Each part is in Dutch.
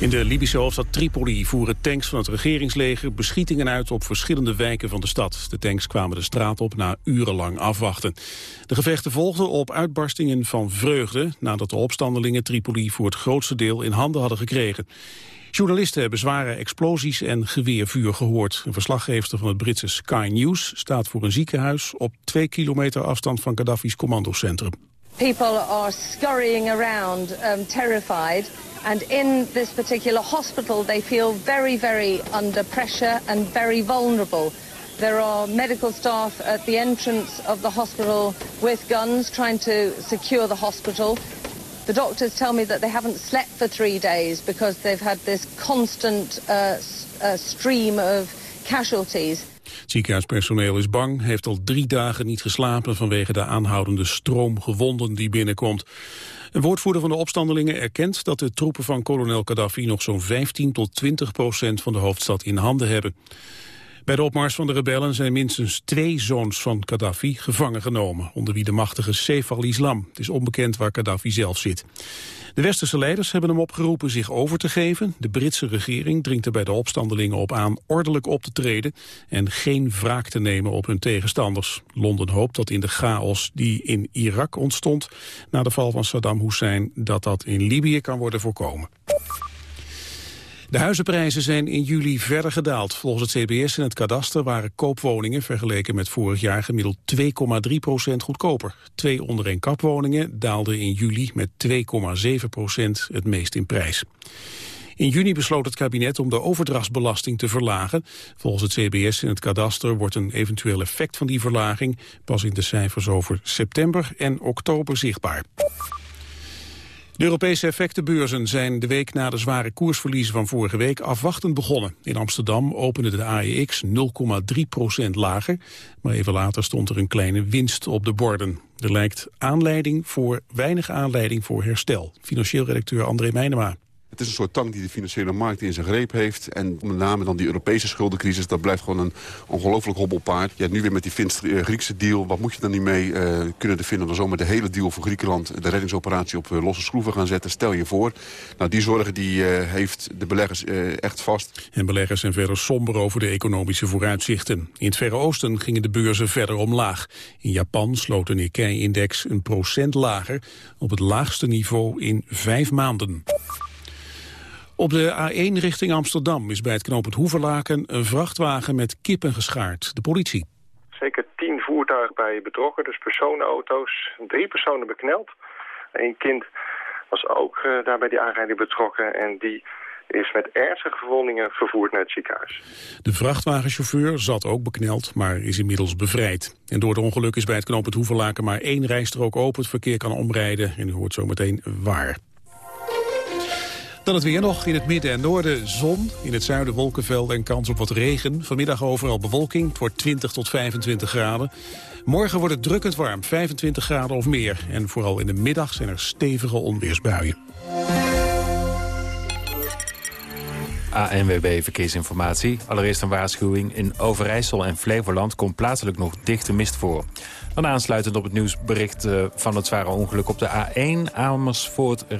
In de Libische hoofdstad Tripoli voeren tanks van het regeringsleger beschietingen uit op verschillende wijken van de stad. De tanks kwamen de straat op na urenlang afwachten. De gevechten volgden op uitbarstingen van vreugde nadat de opstandelingen Tripoli voor het grootste deel in handen hadden gekregen. Journalisten hebben zware explosies en geweervuur gehoord. Een verslaggever van het Britse Sky News staat voor een ziekenhuis op twee kilometer afstand van Gaddafi's commandocentrum. People are scurrying around, um, terrified. And in this particular hospital, they feel very, very under pressure and very vulnerable. There are medical staff at the entrance of the hospital with guns trying to secure the hospital. The doctors tell me that they haven't slept for three days because they've had this constant uh, uh, stream of casualties. Ziekenhuispersoneel is bang, heeft al drie dagen niet geslapen vanwege de aanhoudende stroom gewonden die binnenkomt. Een woordvoerder van de opstandelingen erkent dat de troepen van kolonel Gaddafi nog zo'n 15 tot 20 procent van de hoofdstad in handen hebben. Bij de opmars van de rebellen zijn minstens twee zoons van Gaddafi gevangen genomen, onder wie de machtige Saif al-Islam. Het is onbekend waar Gaddafi zelf zit. De westerse leiders hebben hem opgeroepen zich over te geven. De Britse regering dringt er bij de opstandelingen op aan ordelijk op te treden en geen wraak te nemen op hun tegenstanders. Londen hoopt dat in de chaos die in Irak ontstond na de val van Saddam Hussein, dat dat in Libië kan worden voorkomen. De huizenprijzen zijn in juli verder gedaald. Volgens het CBS en het kadaster waren koopwoningen vergeleken met vorig jaar gemiddeld 2,3 procent goedkoper. Twee onder kapwoningen daalden in juli met 2,7 procent het meest in prijs. In juni besloot het kabinet om de overdrachtsbelasting te verlagen. Volgens het CBS en het kadaster wordt een eventueel effect van die verlaging pas in de cijfers over september en oktober zichtbaar. De Europese effectenbeurzen zijn de week na de zware koersverliezen van vorige week afwachtend begonnen. In Amsterdam opende de AEX 0,3 procent lager, maar even later stond er een kleine winst op de borden. Er lijkt aanleiding voor, weinig aanleiding voor herstel. Financieel redacteur André Meijnema. Het is een soort tank die de financiële markt in zijn greep heeft. En met name dan die Europese schuldencrisis, dat blijft gewoon een ongelooflijk hobbelpaard. Ja, nu weer met die eh, Griekse deal, wat moet je dan niet mee? Uh, kunnen de Finnen dan zomaar de hele deal voor Griekenland... de reddingsoperatie op uh, losse schroeven gaan zetten? Stel je voor. Nou, die zorgen die, heeft de beleggers echt vast. En beleggers zijn verder somber over de economische vooruitzichten. In het Verre Oosten gingen de beurzen verder omlaag. In Japan sloot de Nikkei-index een procent lager... op het laagste niveau in vijf maanden. Op de A1 richting Amsterdam is bij het knooppunt Hoeverlaken een vrachtwagen met kippen geschaard. De politie. Zeker tien voertuigen bij betrokken, dus personenauto's. Drie personen bekneld. Een kind was ook uh, daar bij die aanrijding betrokken en die is met ernstige verwondingen vervoerd naar het ziekenhuis. De vrachtwagenchauffeur zat ook bekneld, maar is inmiddels bevrijd. En door het ongeluk is bij het knooppunt Hoeverlaken maar één rijstrook open. Het verkeer kan omrijden en u hoort zo meteen waar. Dan het weer nog. In het midden en noorden zon. In het zuiden wolkenveld en kans op wat regen. Vanmiddag overal bewolking. Het wordt 20 tot 25 graden. Morgen wordt het drukkend warm. 25 graden of meer. En vooral in de middag zijn er stevige onweersbuien. ANWB Verkeersinformatie. Allereerst een waarschuwing. In Overijssel en Flevoland komt plaatselijk nog dichte mist voor. Dan aansluitend op het nieuwsbericht uh, van het zware ongeluk op de A1 Amersfoort, uh,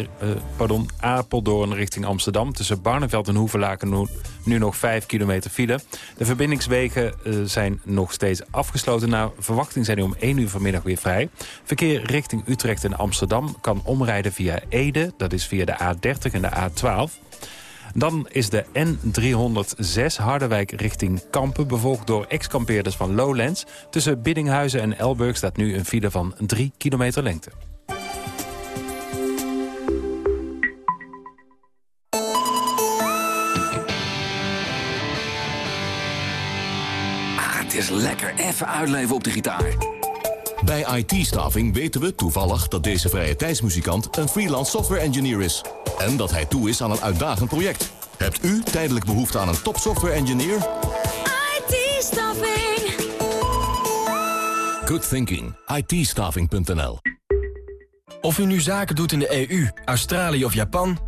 pardon, Apeldoorn richting Amsterdam. Tussen Barneveld en Hoevelaken nu, nog 5 kilometer file. De verbindingswegen uh, zijn nog steeds afgesloten. Naar verwachting zijn die om 1 uur vanmiddag weer vrij. Verkeer richting Utrecht en Amsterdam kan omrijden via Ede. Dat is via de A30 en de A12. Dan is de N306 Harderwijk richting Kampen... bevolkt door ex-kampeerders van Lowlands. Tussen Biddinghuizen en Elburg staat nu een file van 3 kilometer lengte. Ah, het is lekker even uitleven op de gitaar. Bij IT-staffing weten we toevallig dat deze vrije tijdsmuzikant een freelance software engineer is. En dat hij toe is aan een uitdagend project. Hebt u tijdelijk behoefte aan een top software engineer? IT-staffing. Good thinking. it Of u nu zaken doet in de EU, Australië of Japan...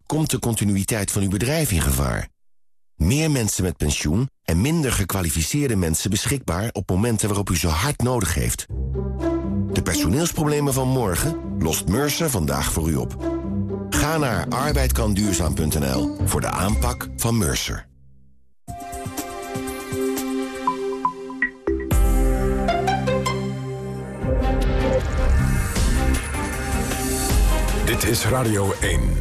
komt de continuïteit van uw bedrijf in gevaar. Meer mensen met pensioen en minder gekwalificeerde mensen beschikbaar op momenten waarop u ze hard nodig heeft. De personeelsproblemen van morgen lost Mercer vandaag voor u op. Ga naar arbeidkanduurzaam.nl voor de aanpak van Mercer. Dit is Radio 1.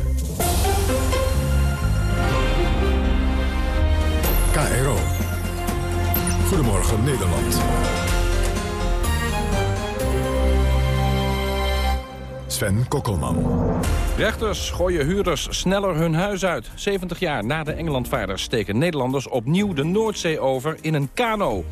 KRO. Goedemorgen Nederland. Sven Kokkelman. Rechters gooien huurders sneller hun huis uit. 70 jaar na de Engelandvaarders steken Nederlanders opnieuw de Noordzee over in een kano.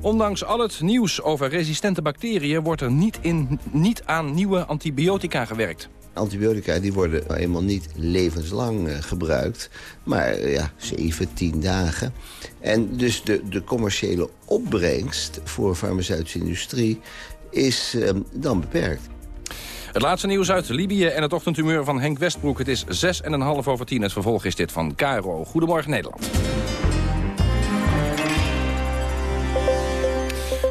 Ondanks al het nieuws over resistente bacteriën wordt er niet, in, niet aan nieuwe antibiotica gewerkt. Antibiotica die worden eenmaal niet levenslang uh, gebruikt, maar uh, ja, 7, 10 dagen. En dus de, de commerciële opbrengst voor farmaceutische industrie is uh, dan beperkt. Het laatste nieuws uit Libië en het ochtendhumeur van Henk Westbroek. Het is 6 en een half over 10. Het vervolg is dit van KRO. Goedemorgen Nederland.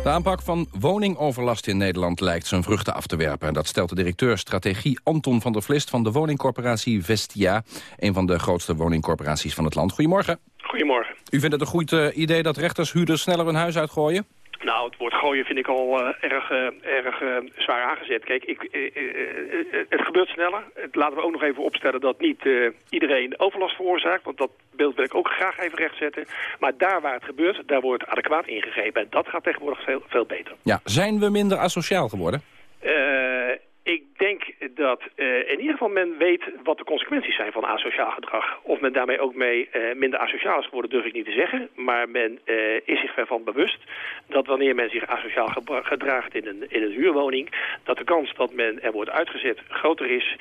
De aanpak van woningoverlast in Nederland lijkt zijn vruchten af te werpen. Dat stelt de directeur strategie Anton van der Vlist van de woningcorporatie Vestia. Een van de grootste woningcorporaties van het land. Goedemorgen. Goedemorgen. U vindt het een goed uh, idee dat rechters huurders sneller hun huis uitgooien? Nou, het woord gooien vind ik al uh, erg, uh, erg uh, zwaar aangezet. Kijk, ik, het gebeurt sneller. Het laten we ook nog even opstellen dat niet iedereen overlast veroorzaakt. Want dat beeld wil ik ook graag even rechtzetten. Maar daar waar het gebeurt, daar wordt adequaat ingegrepen. En dat gaat tegenwoordig veel, veel beter. Ja, zijn we minder asociaal geworden? Ik denk dat uh, in ieder geval men weet wat de consequenties zijn van asociaal gedrag. Of men daarmee ook mee uh, minder asociaal is geworden, durf ik niet te zeggen. Maar men uh, is zich ervan bewust dat wanneer men zich asociaal gedraagt in een, in een huurwoning... dat de kans dat men er wordt uitgezet groter is...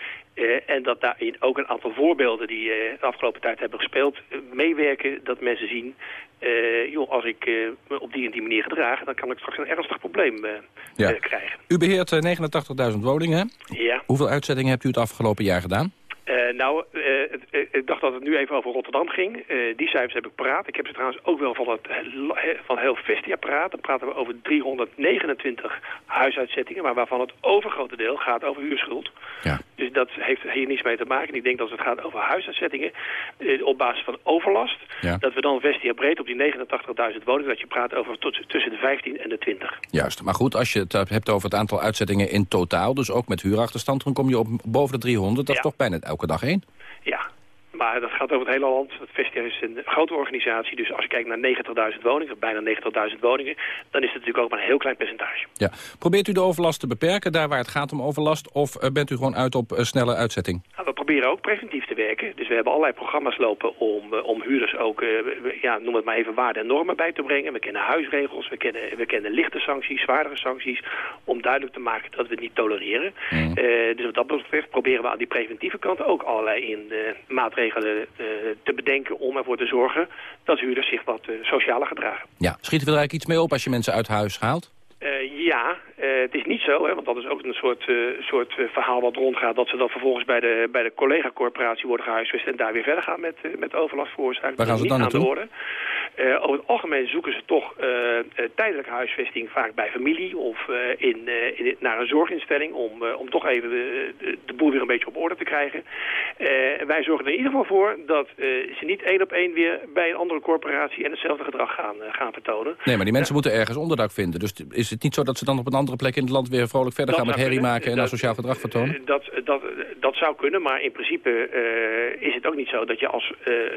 en dat daarin ook een aantal voorbeelden die de afgelopen tijd hebben gespeeld... meewerken dat mensen zien uh, joh, als ik uh, me op die en die manier gedraag... dan kan ik straks een ernstig probleem uh, ja. krijgen. U beheert 89.000 woningen. Ja. Hoeveel uitzettingen hebt u het afgelopen jaar gedaan? Uh, nou, uh, ik dacht dat het nu even over Rotterdam ging. Uh, die cijfers heb ik paraat. Ik heb ze trouwens ook wel van, het, van heel Vestia paraat. Dan praten we over 329 huisuitzettingen... maar waarvan het overgrote deel gaat over huurschuld. Ja. Dus dat heeft hier niets mee te maken. Ik denk dat het gaat over huisuitzettingen op basis van overlast... Ja. dat we dan Vestia breed op die 89.000 woningen... dat je praat over tot, tussen de 15 en de 20. Juist, maar goed, als je het hebt over het aantal uitzettingen in totaal... dus ook met huurachterstand, dan kom je op boven de 300. Dat ja. is toch bijna elke dag één? Ja, maar dat gaat over het hele land. Het Vestia is een grote organisatie. Dus als je kijkt naar 90.000 woningen, bijna 90.000 woningen... dan is het natuurlijk ook maar een heel klein percentage. Ja. Probeert u de overlast te beperken, daar waar het gaat om overlast... of uh, bent u gewoon uit op uh, snelle uitzetting? Nou, proberen ook preventief te werken. Dus we hebben allerlei programma's lopen om, uh, om huurders ook... ja, noem het maar even waarden en normen bij te brengen. We kennen huisregels, we kennen, we kennen lichte sancties, zwaardere sancties... om duidelijk te maken dat we het niet tolereren. Mm. dus wat dat betreft proberen we aan die preventieve kant ook allerlei in maatregelen te bedenken om ervoor te zorgen dat huurders zich wat socialer gedragen. Ja, schieten we er eigenlijk iets mee op als je mensen uit huis haalt? Uh, ja, het is niet zo, hè, want dat is ook een soort, soort verhaal wat rondgaat... dat ze dan vervolgens bij de, bij de collega-corporatie worden gehuisvest... en daar weer verder gaan met, met overlast veroorzaken. Waar gaan ze dan naartoe? Uh, over het algemeen zoeken ze toch uh, uh, tijdelijke huisvesting vaak bij familie of in, in, naar een zorginstelling om, om toch even de, boel weer een beetje op orde te krijgen. wij zorgen er in ieder geval voor dat ze niet één op één weer bij een andere corporatie en hetzelfde gedrag gaan, gaan vertonen. Nee, maar die mensen moeten ergens onderdak vinden. Dus is het niet zo dat ze dan op een andere plek in het land weer vrolijk verder dat gaan met herrie maken en dat, asociaal gedrag vertonen? Dat, dat, dat zou kunnen, maar in principe is het ook niet zo dat je als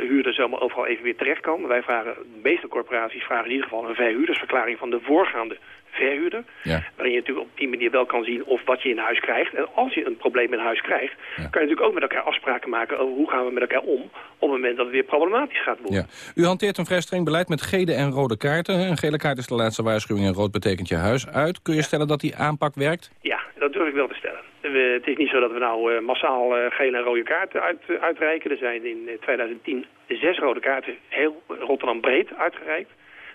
huurder zomaar overal even weer terecht kan. Wij vragen de meeste corporaties vragen in ieder geval een verhuurdersverklaring van de voorgaande verhuurder. Ja. Waarin je natuurlijk op die manier wel kan zien of wat je in huis krijgt. En als je een probleem in huis krijgt, kan je natuurlijk ook met elkaar afspraken maken over hoe gaan we met elkaar om op het moment dat het weer problematisch gaat worden. Ja. U hanteert een vrij streng beleid met gele en rode kaarten. Een gele kaart is de laatste waarschuwing en rood betekent je huis uit. Kun je stellen dat die aanpak werkt? Ja, dat durf ik wel te stellen. We, het is niet zo dat we nou uh, massaal uh, gele en rode kaarten uit, uitreiken. Er zijn in 2010 zes rode kaarten heel Rotterdam breed uitgereikt.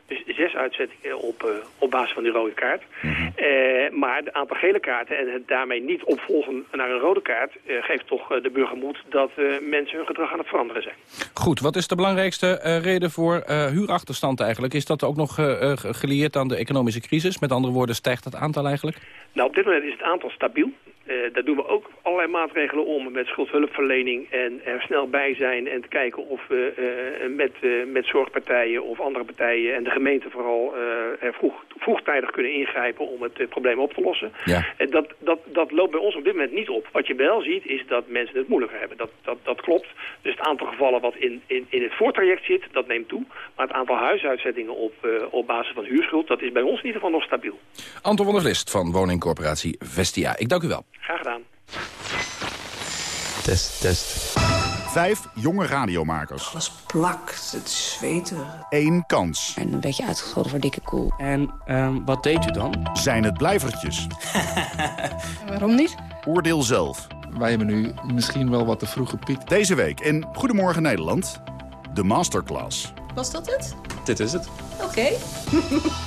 Dus zes uitzettingen op, op basis van die rode kaart. Mm -hmm. uh, maar het aantal gele kaarten en het daarmee niet opvolgen naar een rode kaart... Uh, geeft toch de burger moed dat mensen hun gedrag aan het veranderen zijn. Goed, wat is de belangrijkste reden voor huurachterstand eigenlijk? Is dat ook nog gelieerd aan de economische crisis? Met andere woorden, stijgt het aantal eigenlijk? Nou, op dit moment is het aantal stabiel. Uh, daar doen we ook allerlei maatregelen om met schuldhulpverlening en er snel bij zijn en te kijken of we uh, met, uh, met zorgpartijen of andere partijen en de gemeente vooral er vroeg, vroegtijdig kunnen ingrijpen om het probleem op te lossen. Ja. dat, dat, dat loopt bij ons op dit moment niet op. Wat je wel ziet is dat mensen het moeilijker hebben. Dat, dat, dat klopt. Dus het aantal gevallen wat in, in, in het voortraject zit, dat neemt toe. Maar het aantal huisuitzettingen op, op basis van huurschuld, dat is bij ons in ieder geval nog stabiel. Anton van der Vlist van woningcorporatie Vestia. Ik dank u wel. Graag gedaan. Test, test. Vijf jonge radiomakers. Alles plakt, het zweterig. Eén kans. En een beetje uitgescholden voor dikke koel. En um, wat deed u dan? Zijn het blijvertjes? Waarom niet? Oordeel zelf. Wij hebben nu misschien wel wat te vroeg gepiekt. Deze week in Goedemorgen Nederland, de masterclass. Was dat het? Dit is het. Oké. Okay.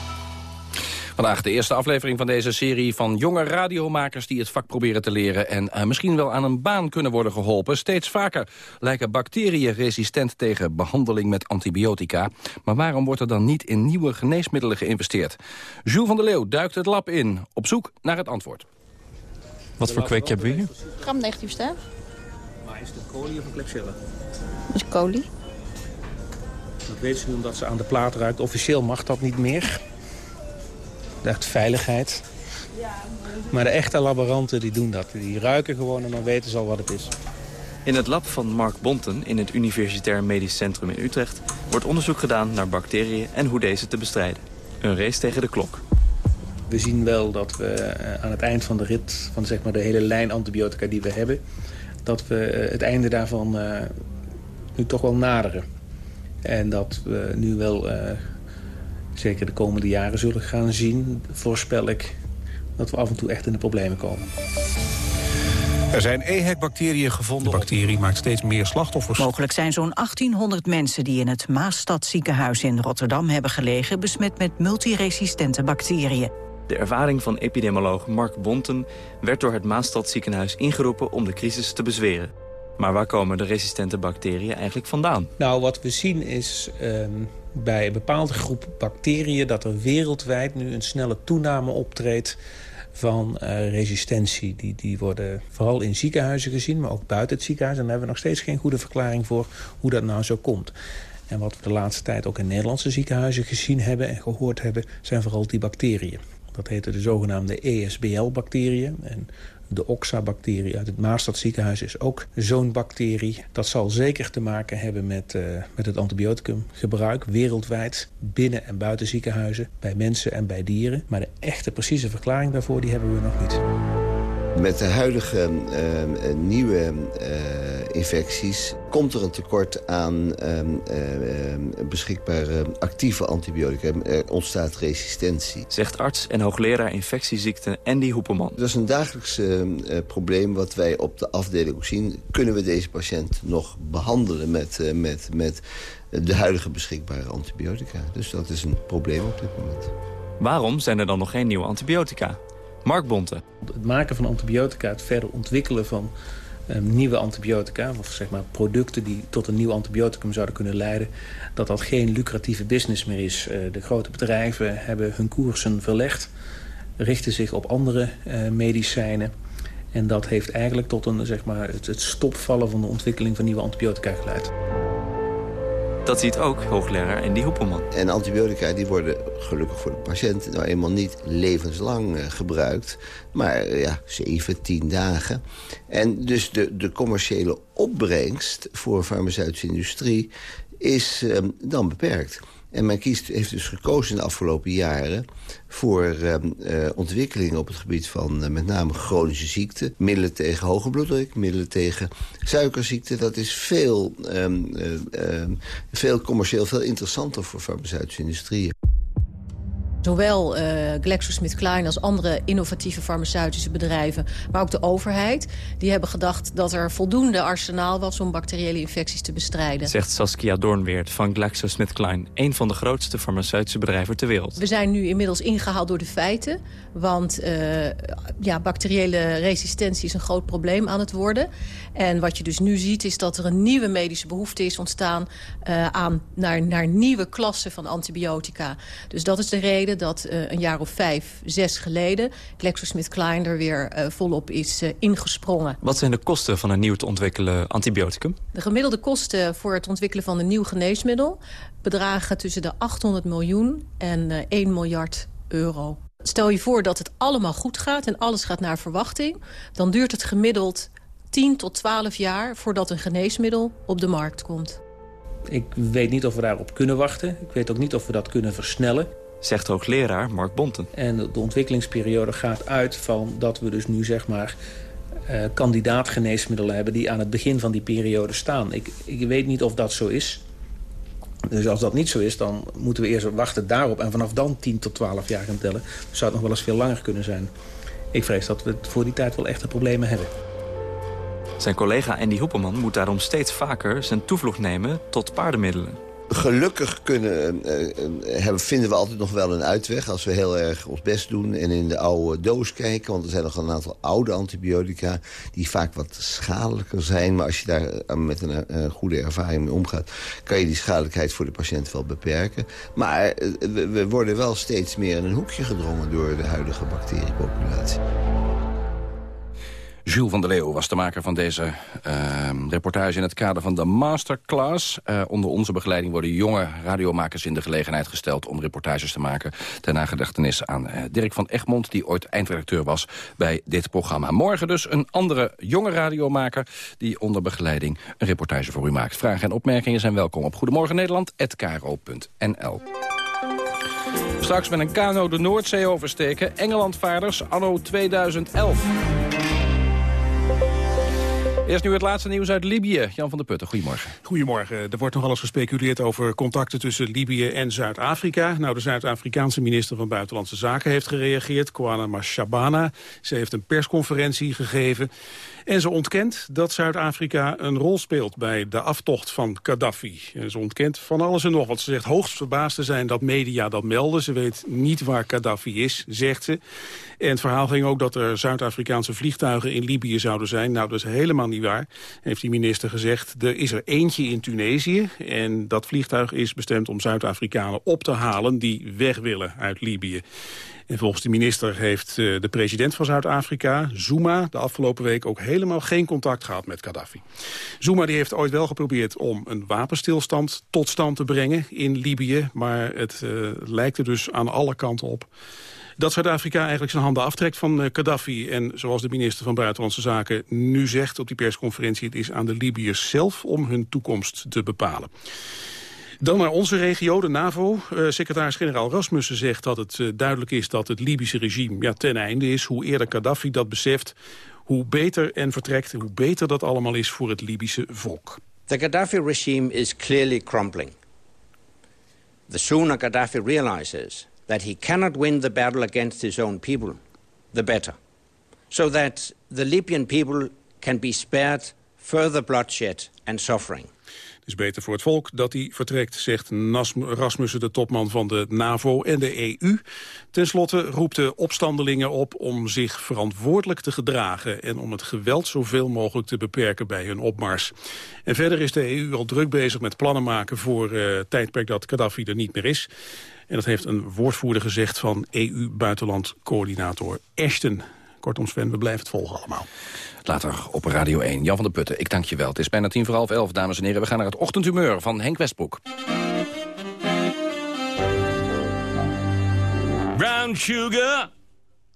Vandaag de eerste aflevering van deze serie van jonge radiomakers... die het vak proberen te leren en uh, misschien wel aan een baan kunnen worden geholpen. Steeds vaker lijken bacteriën resistent tegen behandeling met antibiotica. Maar waarom wordt er dan niet in nieuwe geneesmiddelen geïnvesteerd? Jules van der Leeuw duikt het lab in, op zoek naar het antwoord. Wat voor kwekje hebben we hier? Gramnegatief staf. Maar is het kolie of een klebsiella? Dat is kolie. Dat weten ze omdat ze aan de plaat ruikt. Officieel mag dat niet meer echt veiligheid. Maar de echte laboranten die doen dat. Die ruiken gewoon en dan weten ze al wat het is. In het lab van Mark Bonten in het Universitair Medisch Centrum in Utrecht... wordt onderzoek gedaan naar bacteriën en hoe deze te bestrijden. Een race tegen de klok. We zien wel dat we aan het eind van de rit... van zeg maar de hele lijn antibiotica die we hebben... dat we het einde daarvan uh, nu toch wel naderen. En dat we nu wel... Zeker de komende jaren zullen gaan zien, voorspel ik dat we af en toe echt in de problemen komen. Er zijn EHEC-bacteriën gevonden. De bacterie maakt steeds meer slachtoffers. Mogelijk zijn zo'n 1800 mensen die in het Maasstadziekenhuis in Rotterdam hebben gelegen... besmet met multiresistente bacteriën. De ervaring van epidemioloog Mark Bonten werd door het Maasstadziekenhuis ingeroepen om de crisis te bezweren. Maar waar komen de resistente bacteriën eigenlijk vandaan? Nou, wat we zien is um, bij een bepaalde groep bacteriën... dat er wereldwijd nu een snelle toename optreedt van uh, resistentie. Die, die worden vooral in ziekenhuizen gezien, maar ook buiten het ziekenhuis. En daar hebben we nog steeds geen goede verklaring voor hoe dat nou zo komt. En wat we de laatste tijd ook in Nederlandse ziekenhuizen gezien hebben en gehoord hebben... zijn vooral die bacteriën. Dat heten de zogenaamde ESBL-bacteriën. En de oxa-bacterie uit het Maastadziekenhuis is ook zo'n bacterie. Dat zal zeker te maken hebben met, uh, met het antibioticumgebruik wereldwijd, binnen en buiten ziekenhuizen, bij mensen en bij dieren. Maar de echte precieze verklaring daarvoor die hebben we nog niet. Met de huidige uh, nieuwe uh, infecties komt er een tekort aan beschikbare actieve antibiotica. Er ontstaat resistentie. Zegt arts en hoogleraar infectieziekten Andy Hoepeman. Dat is een dagelijks probleem wat wij op de afdeling ook zien. Kunnen we deze patiënt nog behandelen met, met, met de huidige beschikbare antibiotica? Dus dat is een probleem op dit moment. Waarom zijn er dan nog geen nieuwe antibiotica? Mark Bonte. Het maken van antibiotica, het verder ontwikkelen van um, nieuwe antibiotica... of zeg maar producten die tot een nieuw antibioticum zouden kunnen leiden... dat dat geen lucratieve business meer is. Uh, de grote bedrijven hebben hun koersen verlegd... richten zich op andere uh, medicijnen... en dat heeft eigenlijk tot een, zeg maar, het stopvallen van de ontwikkeling van nieuwe antibiotica geleid. Dat ziet ook hoogleraar Andy Hoepelman. En antibiotica die worden gelukkig voor de patiënt nou eenmaal niet levenslang uh, gebruikt. Maar uh, ja, 7, 10 dagen. En dus de, de commerciële opbrengst voor farmaceutische industrie is uh, dan beperkt. En men heeft dus gekozen in de afgelopen jaren... voor uh, uh, ontwikkelingen op het gebied van uh, met name chronische ziekten. Middelen tegen hoge bloeddruk, middelen tegen suikerziekte. Dat is veel, um, veel commercieel, veel interessanter voor farmaceutische industrieën. Zowel uh, GlaxoSmithKline als andere innovatieve farmaceutische bedrijven... maar ook de overheid, die hebben gedacht dat er voldoende arsenaal was... om bacteriële infecties te bestrijden. Zegt Saskia Doornweert van GlaxoSmithKline... een van de grootste farmaceutische bedrijven ter wereld. We zijn nu inmiddels ingehaald door de feiten. Want uh, ja, bacteriële resistentie is een groot probleem aan het worden. En wat je dus nu ziet is dat er een nieuwe medische behoefte is ontstaan... Uh, aan, naar, naar nieuwe klassen van antibiotica. Dus dat is de reden dat uh, een jaar of vijf, zes geleden... GlaxoSmithKline er weer uh, volop is uh, ingesprongen. Wat zijn de kosten van een nieuw te ontwikkelen antibioticum? De gemiddelde kosten voor het ontwikkelen van een nieuw geneesmiddel... bedragen tussen de 800 miljoen en 1 miljard euro. Stel je voor dat het allemaal goed gaat en alles gaat naar verwachting... dan duurt het gemiddeld 10 tot 12 jaar voordat een geneesmiddel op de markt komt. Ik weet niet of we daarop kunnen wachten. Ik weet ook niet of we dat kunnen versnellen zegt hoogleraar Mark Bonten. En de ontwikkelingsperiode gaat uit van dat we dus nu zeg maar uh, kandidaatgeneesmiddelen hebben... die aan het begin van die periode staan. Ik, ik weet niet of dat zo is. Dus als dat niet zo is, dan moeten we eerst wachten daarop... en vanaf dan 10 tot 12 jaar gaan tellen. Dus zou het nog wel eens veel langer kunnen zijn. Ik vrees dat we voor die tijd wel echte problemen hebben. Zijn collega Andy Hoepelman moet daarom steeds vaker zijn toevlucht nemen tot paardenmiddelen. Gelukkig kunnen, uh, hebben, vinden we altijd nog wel een uitweg... als we heel erg ons best doen en in de oude doos kijken. Want er zijn nog een aantal oude antibiotica... die vaak wat schadelijker zijn. Maar als je daar met een, goede ervaring mee omgaat... kan je die schadelijkheid voor de patiënt wel beperken. Maar we worden wel steeds meer in een hoekje gedrongen... door de huidige bacteriepopulatie. Jules van der Leeuw was de maker van deze uh, reportage in het kader van de masterclass. Uh, onder onze begeleiding worden jonge radiomakers in de gelegenheid gesteld... om reportages te maken ter nagedachtenis aan uh, Dirk van Egmond... die ooit eindredacteur was bij dit programma. Morgen dus een andere jonge radiomaker... die onder begeleiding een reportage voor u maakt. Vragen en opmerkingen zijn welkom op Goedemorgen Nederland@kro.nl. Straks met een kano de Noordzee oversteken. Engelandvaarders anno 2011. Eerst nu het laatste nieuws uit Libië. Jan van der Putten, goedemorgen. Goedemorgen. Er wordt nogal eens gespeculeerd over contacten tussen Libië en Zuid-Afrika. Nou, de Zuid-Afrikaanse minister van Buitenlandse Zaken heeft gereageerd, Kwana Mashabana. Ze heeft een persconferentie gegeven. En ze ontkent dat Zuid-Afrika een rol speelt bij de aftocht van Gaddafi. Ze ontkent van alles en nog wat. Ze zegt hoogst verbaasd te zijn dat media dat melden. Ze weet niet waar Gaddafi is, zegt ze. En het verhaal ging ook dat er Zuid-Afrikaanse vliegtuigen in Libië zouden zijn. Nou, dat is helemaal niet waar, heeft die minister gezegd. Er is er eentje in Tunesië. En dat vliegtuig is bestemd om Zuid-Afrikanen op te halen die weg willen uit Libië. En volgens de minister heeft de president van Zuid-Afrika, Zuma... de afgelopen week ook helemaal geen contact gehad met Gaddafi. Zuma die heeft ooit wel geprobeerd om een wapenstilstand tot stand te brengen in Libië... maar het uh, lijkt er dus aan alle kanten op dat Zuid-Afrika eigenlijk zijn handen aftrekt van uh, Gaddafi. En zoals de minister van Buitenlandse Zaken nu zegt op die persconferentie... het is aan de Libiërs zelf om hun toekomst te bepalen. Dan naar onze regio, de NAVO. Uh, Secretaris-generaal Rasmussen zegt dat het uh, duidelijk is dat het Libische regime ja, ten einde is. Hoe eerder Gaddafi dat beseft, hoe beter en vertrekt, hoe beter dat allemaal is voor het Libische volk. The Gaddafi regime is clearly crumbling. The sooner Gaddafi realizes that he cannot win the battle against his own people, the better. So that the Libyan people can be spared further bloodshed and suffering. Het is beter voor het volk dat hij vertrekt, zegt Rasmussen, de topman van de NAVO en de EU. Ten slotte roept de opstandelingen op om zich verantwoordelijk te gedragen... en om het geweld zoveel mogelijk te beperken bij hun opmars. En verder is de EU al druk bezig met plannen maken voor uh, het tijdperk dat Gaddafi er niet meer is. En dat heeft een woordvoerder gezegd van EU-buitenlandcoördinator Ashton. Kortom Sven, we blijven het volgen allemaal. Later op Radio 1. Jan van der Putten, ik dank je wel. Het is bijna tien voor half elf, dames en heren. We gaan naar het ochtendhumeur van Henk Westbroek. Brown sugar,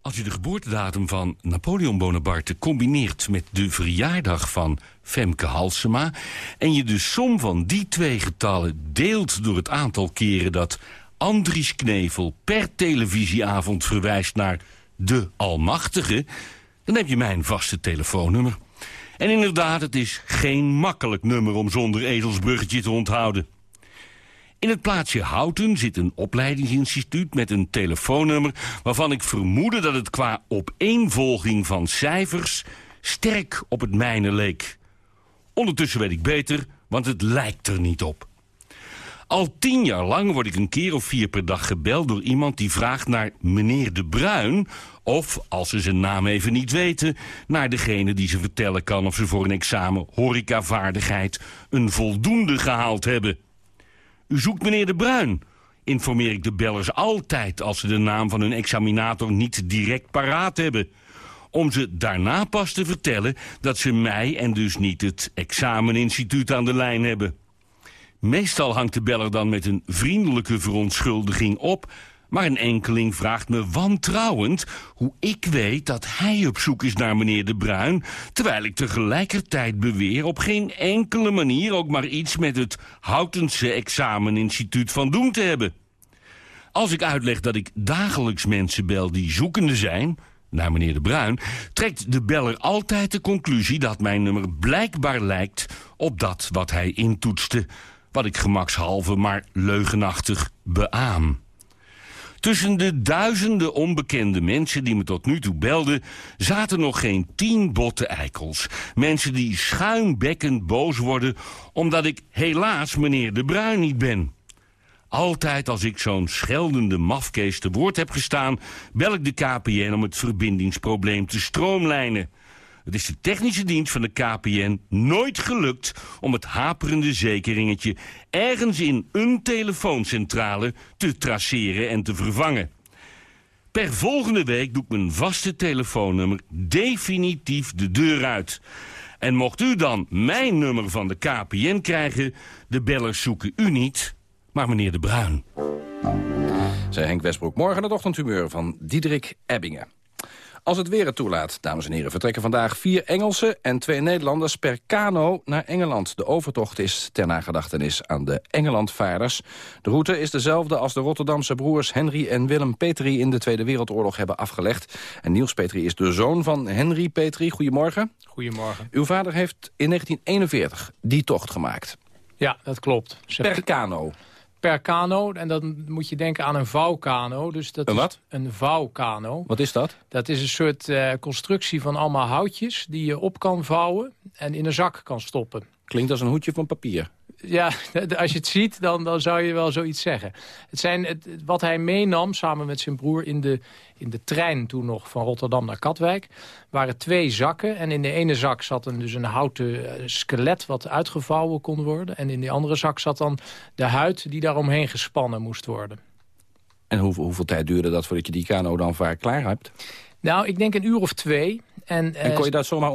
Als je de geboortedatum van Napoleon Bonaparte combineert met de verjaardag van Femke Halsema... en je de som van die twee getallen deelt door het aantal keren dat Andries Knevel per televisieavond verwijst naar de Almachtige... dan heb je mijn vaste telefoonnummer. En inderdaad, het is geen makkelijk nummer om zonder ezelsbruggetje te onthouden. In het plaatsje Houten zit een opleidingsinstituut met een telefoonnummer... waarvan ik vermoedde dat het qua opeenvolging van cijfers... sterk op het mijne leek. Ondertussen weet ik beter, want het lijkt er niet op. Al tien jaar lang word ik een keer of vier per dag gebeld door iemand die vraagt naar meneer De Bruin... of, als ze zijn naam even niet weten, naar degene die ze vertellen kan... of ze voor een examen horecavaardigheid een voldoende gehaald hebben. U zoekt meneer De Bruin, informeer ik de bellers altijd... als ze de naam van hun examinator niet direct paraat hebben om ze daarna pas te vertellen dat ze mij en dus niet het exameninstituut aan de lijn hebben. Meestal hangt de beller dan met een vriendelijke verontschuldiging op... maar een enkeling vraagt me wantrouwend hoe ik weet dat hij op zoek is naar meneer De Bruin... terwijl ik tegelijkertijd beweer op geen enkele manier ook maar iets... met het Houtense exameninstituut van doen te hebben. Als ik uitleg dat ik dagelijks mensen bel die zoekende zijn naar meneer De Bruin... trekt de beller altijd de conclusie dat mijn nummer blijkbaar lijkt... op dat wat hij intoetste wat ik gemakshalve maar leugenachtig beaam. Tussen de duizenden onbekende mensen die me tot nu toe belden... zaten nog geen tien botte eikels. Mensen die schuimbekkend boos worden... omdat ik helaas meneer De Bruin niet ben. Altijd als ik zo'n scheldende mafkees te woord heb gestaan... bel ik de KPN om het verbindingsprobleem te stroomlijnen... Het is de technische dienst van de KPN nooit gelukt om het haperende zekeringetje ergens in een telefooncentrale te traceren en te vervangen. Per volgende week doet mijn vaste telefoonnummer definitief de deur uit. En mocht u dan mijn nummer van de KPN krijgen, de bellers zoeken u niet, maar meneer De Bruin. Zij Henk Westbroek. Morgen het ochtendhumeur van Diederik Ebbingen. Als het weer het toelaat, dames en heren, vertrekken vandaag vier Engelsen en twee Nederlanders per kano naar Engeland. De overtocht is ter nagedachtenis aan de Engelandvaarders. De route is dezelfde als de Rotterdamse broers Henry en Willem Petri in de Tweede Wereldoorlog hebben afgelegd. En Niels Petri is de zoon van Henry Petri. Goedemorgen. Goedemorgen. Uw vader heeft in 1941 die tocht gemaakt. Ja, dat klopt. Per kano per kano. En dan moet je denken aan een vouwkano. Dus dat een wat? Is een vouwkano. Wat is dat? Dat is een soort uh, constructie van allemaal houtjes... die je op kan vouwen en in een zak kan stoppen. Klinkt als een hoedje van papier. Ja, als je het ziet, dan, dan zou je wel zoiets zeggen. Het zijn, het, wat hij meenam, samen met zijn broer... In de, in de trein toen nog van Rotterdam naar Katwijk... waren twee zakken. En in de ene zak zat een, dus een houten eh, skelet... wat uitgevouwen kon worden. En in de andere zak zat dan de huid... die daaromheen gespannen moest worden. En hoeveel, hoeveel tijd duurde dat voordat je die kano dan vaak klaar hebt? Nou, ik denk een uur of twee. En, en kon je dat zomaar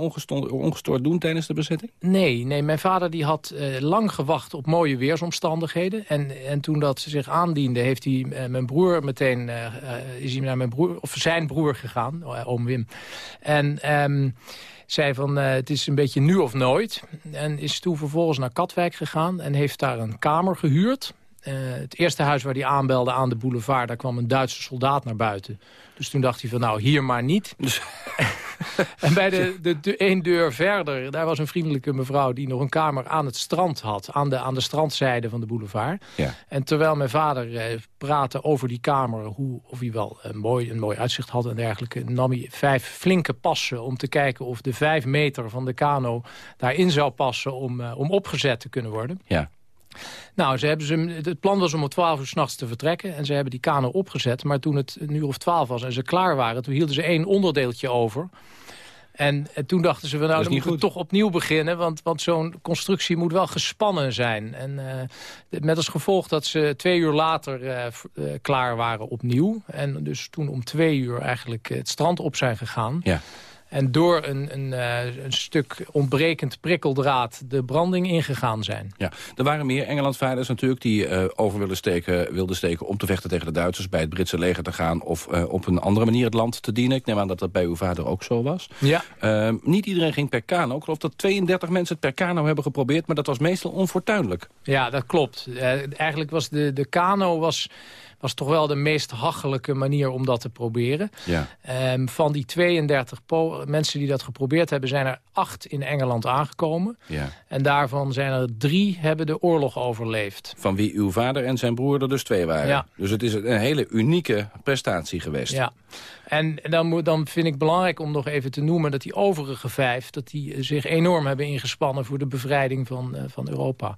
ongestoord doen tijdens de bezetting? Nee, nee mijn vader die had uh, lang gewacht op mooie weersomstandigheden. En, en toen dat zich aandiende, heeft hij uh, mijn broer meteen is hij naar mijn broer, of zijn broer gegaan, oom Wim. En um, zei van het is een beetje nu of nooit. En is toen vervolgens naar Katwijk gegaan en heeft daar een kamer gehuurd. Uh, het eerste huis waar hij aanbelde aan de boulevard... daar kwam een Duitse soldaat naar buiten. Dus toen dacht hij van nou, hier maar niet. Dus, en bij de, de, de één deur verder, daar was een vriendelijke mevrouw... die nog een kamer aan het strand had, aan de, aan de strandzijde van de boulevard. Ja. En terwijl mijn vader eh, praatte over die kamer... Hoe, of hij wel een mooi, een mooi uitzicht had en dergelijke... nam hij vijf flinke passen om te kijken of de vijf meter van de kano... daarin zou passen om, uh, om opgezet te kunnen worden. Ja. Nou, ze hebben ze, het plan was om om 12 uur s'nachts te vertrekken. En ze hebben die kano opgezet. Maar toen het een uur of twaalf was en ze klaar waren... toen hielden ze één onderdeeltje over. En, en toen dachten ze, van, nou, dan moeten we toch opnieuw beginnen. Want, want zo'n constructie moet wel gespannen zijn. En uh, met als gevolg dat ze twee uur later uh, uh, klaar waren opnieuw. En dus toen om twee uur eigenlijk het strand op zijn gegaan. Ja. En door een, een, uh, een stuk ontbrekend prikkeldraad de branding ingegaan zijn. Ja, er waren meer Engelandvaarders natuurlijk die uh, over wilden steken, wilden steken... om te vechten tegen de Duitsers, bij het Britse leger te gaan... of uh, op een andere manier het land te dienen. Ik neem aan dat dat bij uw vader ook zo was. Ja. Ehm, niet iedereen ging per kano. Ik geloof dat 32 mensen het per kano hebben geprobeerd... maar dat was meestal onfortuinlijk. Ja, dat klopt. eigenlijk was de, de kano... Was was toch wel de meest hachelijke manier om dat te proberen. Ja. Um, van die 32 mensen die dat geprobeerd hebben... zijn er acht in Engeland aangekomen. Ja. En daarvan zijn er drie hebben de oorlog overleefd. Van wie uw vader en zijn broer er dus twee waren. Ja. Dus het is een hele unieke prestatie geweest. Ja. En dan, moet, dan vind ik belangrijk om nog even te noemen... dat die overige vijf dat die zich enorm hebben ingespannen... voor de bevrijding van, uh, van Europa.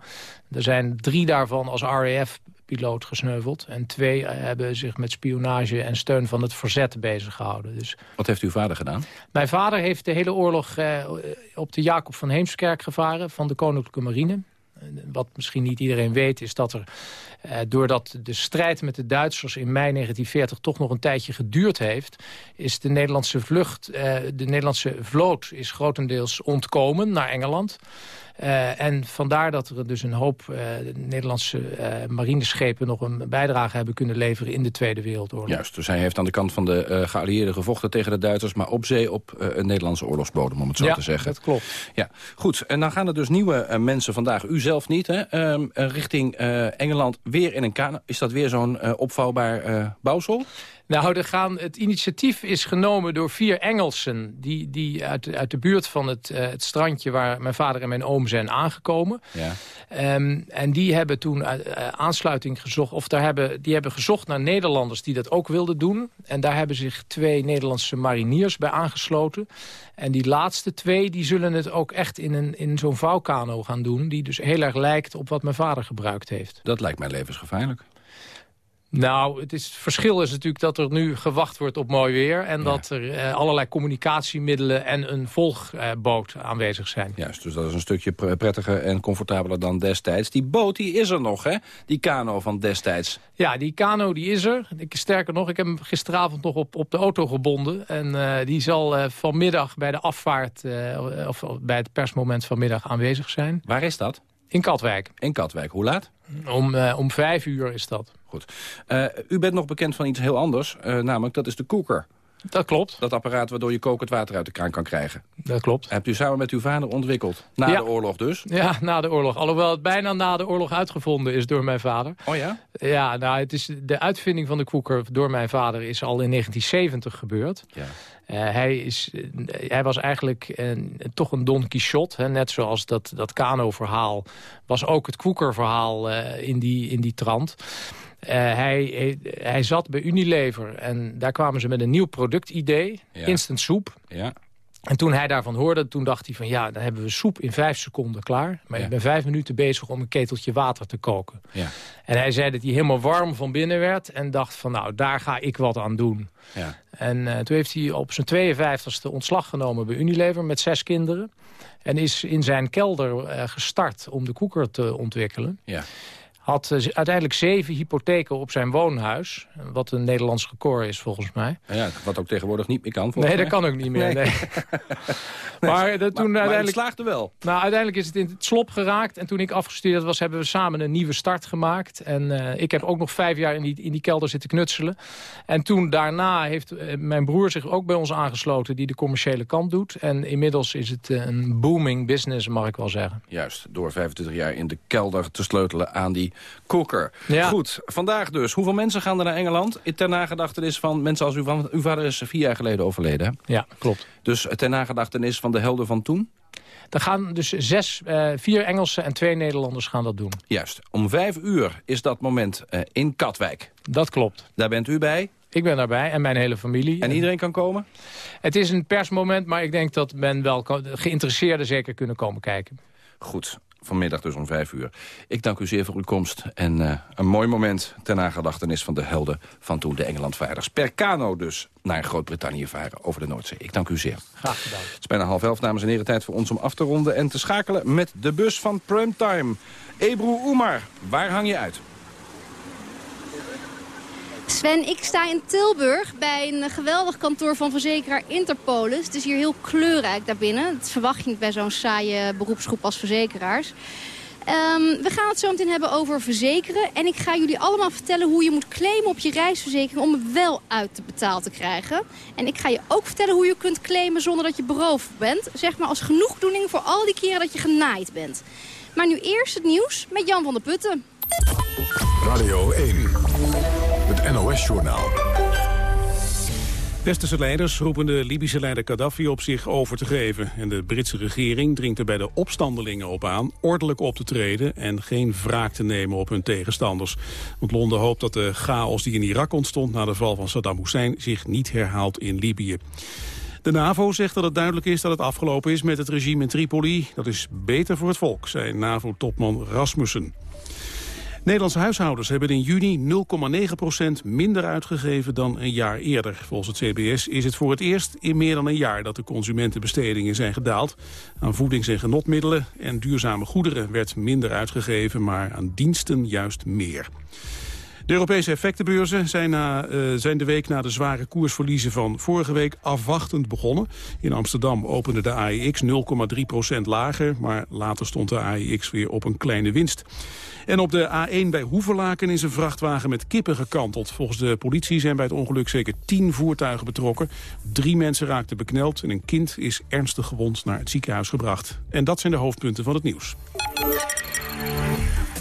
Er zijn drie daarvan als RAF piloot gesneuveld. En twee hebben zich met spionage en steun van het verzet bezig gehouden. Dus Wat heeft uw vader gedaan? Mijn vader heeft de hele oorlog eh, op de Jacob van Heemskerk gevaren... van de Koninklijke Marine. Wat misschien niet iedereen weet is dat er... Eh, doordat de strijd met de Duitsers in mei 1940 toch nog een tijdje geduurd heeft... is de Nederlandse vlucht, eh, de Nederlandse vloot is grotendeels ontkomen naar Engeland... Uh, en vandaar dat er dus een hoop uh, Nederlandse uh, marineschepen... nog een bijdrage hebben kunnen leveren in de Tweede Wereldoorlog. Juist, dus hij heeft aan de kant van de geallieerden gevochten tegen de Duitsers... maar op zee op een Nederlandse oorlogsbodem, om het zo ja, te zeggen. dat klopt. Ja, goed. En dan gaan er dus nieuwe mensen vandaag, u zelf niet... Hè, ehm, richting Engeland weer in een kano. Is dat weer zo'n opvouwbaar bouwsel? Nou, er gaan, het initiatief is genomen door vier Engelsen... die, die uit, uit de buurt van het, uh, het strandje waar mijn vader en mijn oom zijn aangekomen. Ja. Um, en die hebben toen uh, aansluiting gezocht... of daar hebben, die hebben gezocht naar Nederlanders die dat ook wilden doen. En daar hebben zich twee Nederlandse mariniers bij aangesloten. En die laatste twee die zullen het ook echt in, een, in zo'n vouwkano gaan doen... die dus heel erg lijkt op wat mijn vader gebruikt heeft. Dat lijkt mij levensgevaarlijk. Nou, het, is, het verschil is natuurlijk dat er nu gewacht wordt op mooi weer... en ja. dat er uh, allerlei communicatiemiddelen en een volgboot uh, aanwezig zijn. Juist, dus dat is een stukje prettiger en comfortabeler dan destijds. Die boot die is er nog, hè? Die kano van destijds. Ja, die kano die is er. Ik, sterker nog, ik heb hem gisteravond nog op, op de auto gebonden. En uh, die zal vanmiddag bij de afvaart, of bij het persmoment vanmiddag aanwezig zijn. Waar is dat? In Katwijk. In Katwijk. Hoe laat? Om, om vijf uur is dat. Goed. Uh, u bent nog bekend van iets heel anders, uh, namelijk dat is de koeker. Dat klopt. Dat apparaat waardoor je kokend water uit de kraan kan krijgen. Dat klopt. Hebt u samen met uw vader ontwikkeld? Na ja. de oorlog dus? Ja, na de oorlog. Alhoewel het bijna na de oorlog uitgevonden is door mijn vader. Oh ja? Ja, nou, het is, de uitvinding van de koeker door mijn vader is al in 1970 gebeurd. Ja. Uh, hij, is, uh, hij was eigenlijk toch een Don Quixote. Hè, net zoals dat, dat Kano-verhaal was ook het koekerverhaal in, die, in die trant. Uh, hij, hij zat bij Unilever en daar kwamen ze met een nieuw productidee. Ja. Instant soep. Ja. En toen hij daarvan hoorde, toen dacht hij van... ja, dan hebben we soep in vijf seconden klaar. Maar Ja. ik ben vijf minuten bezig om een keteltje water te koken. Ja. En hij zei dat hij helemaal warm van binnen werd... en dacht van nou, daar ga ik wat aan doen. Ja. En uh, toen heeft hij op zijn 52e ontslag genomen bij Unilever... met zes kinderen. En is in zijn kelder uh, gestart om de koeker te ontwikkelen. Ja. Had uh, uiteindelijk zeven hypotheken op zijn woonhuis. Wat een Nederlands record is volgens mij. Ja, wat ook tegenwoordig niet meer kan. Nee, dat kan ook niet meer. Nee. Nee. maar, dat toen maar, maar het uiteindelijk... slaagde wel. Nou, uiteindelijk is het in het slop geraakt. En toen ik afgestudeerd was, hebben we samen een nieuwe start gemaakt. En uh, ik heb ook nog vijf jaar in die, in die kelder zitten knutselen. En toen daarna heeft uh, mijn broer zich ook bij ons aangesloten... die de commerciële kant doet. En inmiddels is het uh, een booming business, mag ik wel zeggen. Juist, door 25 jaar in de kelder te sleutelen aan die koker. Ja. Goed, vandaag dus. Hoeveel mensen gaan er naar Engeland? Ter nagedachtenis van mensen als uw, van, uw vader is vier jaar geleden overleden. Hè? Ja, klopt. Dus ter nagedachtenis van de helden van toen? Er gaan dus zes, uh, vier Engelsen en twee Nederlanders gaan dat doen. Juist. Om vijf uur is dat moment uh, in Katwijk. Dat klopt. Daar bent u bij? Ik ben daarbij en mijn hele familie. En iedereen kan komen? Het is een persmoment, maar ik denk dat men wel geïnteresseerden zeker kunnen komen kijken. Goed. Vanmiddag dus om vijf uur. Ik dank u zeer voor uw komst. En uh, een mooi moment ter nagedachtenis van de helden van toen de Engelandvaarders. Per kano dus naar Groot-Brittannië varen over de Noordzee. Ik dank u zeer. Graag gedaan. Het is bijna half elf, dames en heren. Tijd voor ons om af te ronden en te schakelen met de bus van Primetime. Ebru Oemar, waar hang je uit? Sven, ik sta in Tilburg bij een geweldig kantoor van verzekeraar Interpolis. Het is hier heel kleurrijk daarbinnen. Dat verwacht je niet bij zo'n saaie beroepsgroep als verzekeraars. Ehm, we gaan het zo meteen hebben over verzekeren. En ik ga jullie allemaal vertellen hoe je moet claimen op je reisverzekering... om het wel uit te betaald te krijgen. En ik ga je ook vertellen hoe je kunt claimen zonder dat je beroofd bent. Zeg maar als genoegdoening voor al die keren dat je genaaid bent. Maar nu eerst het nieuws met Jan van der Putten. Radio 1, NOS-journaal. Westerse leiders roepen de Libische leider Gaddafi op zich over te geven. En de Britse regering dringt er bij de opstandelingen op aan... ordelijk op te treden en geen wraak te nemen op hun tegenstanders. Want Londen hoopt dat de chaos die in Irak ontstond... na de val van Saddam Hussein zich niet herhaalt in Libië. De NAVO zegt dat het duidelijk is dat het afgelopen is met het regime in Tripoli. Dat is beter voor het volk, zei NAVO-topman Rasmussen. Nederlandse huishoudens hebben in juni 0,9% minder uitgegeven dan een jaar eerder. Volgens het CBS is het voor het eerst in meer dan een jaar dat de consumentenbestedingen zijn gedaald. Aan voedings- en genotmiddelen en duurzame goederen werd minder uitgegeven, maar aan diensten juist meer. De Europese effectenbeurzen zijn, uh, zijn de week na de zware koersverliezen van vorige week afwachtend begonnen. In Amsterdam opende de AEX 0,3% lager, maar later stond de AEX weer op een kleine winst. En op de A1 bij Hoeverlaken is een vrachtwagen met kippen gekanteld. Volgens de politie zijn bij het ongeluk zeker tien voertuigen betrokken. Drie mensen raakten bekneld en een kind is ernstig gewond naar het ziekenhuis gebracht. En dat zijn de hoofdpunten van het nieuws.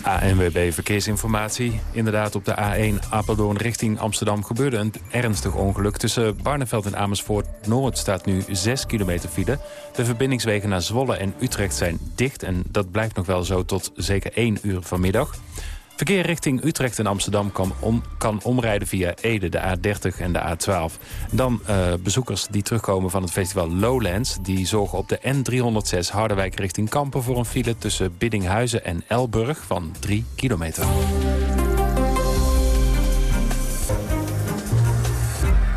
ANWB Verkeersinformatie. Inderdaad, op de A1 Apeldoorn richting Amsterdam gebeurde een ernstig ongeluk. Tussen Barneveld en Amersfoort Noord staat nu 6 kilometer file. De verbindingswegen naar Zwolle en Utrecht zijn dicht... en dat blijft nog wel zo tot zeker 1 uur vanmiddag. Verkeer richting Utrecht en Amsterdam kan, om, kan omrijden via Ede, de A30 en de A12. Dan uh, bezoekers die terugkomen van het festival Lowlands... die zorgen op de N306 Harderwijk richting Kampen... voor een file tussen Biddinghuizen en Elburg van 3 kilometer.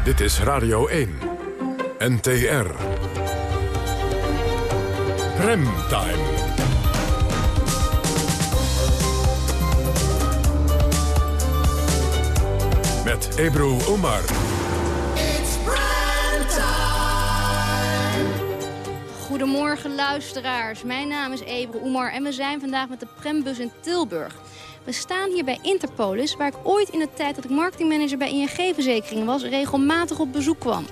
Dit is Radio 1. NTR. Remtime. Met Ebru Omar. Goedemorgen luisteraars, mijn naam is Ebru Oemar en we zijn vandaag met de Prembus in Tilburg. We staan hier bij Interpolis, waar ik ooit in de tijd dat ik marketingmanager bij ING-verzekeringen was, regelmatig op bezoek kwam.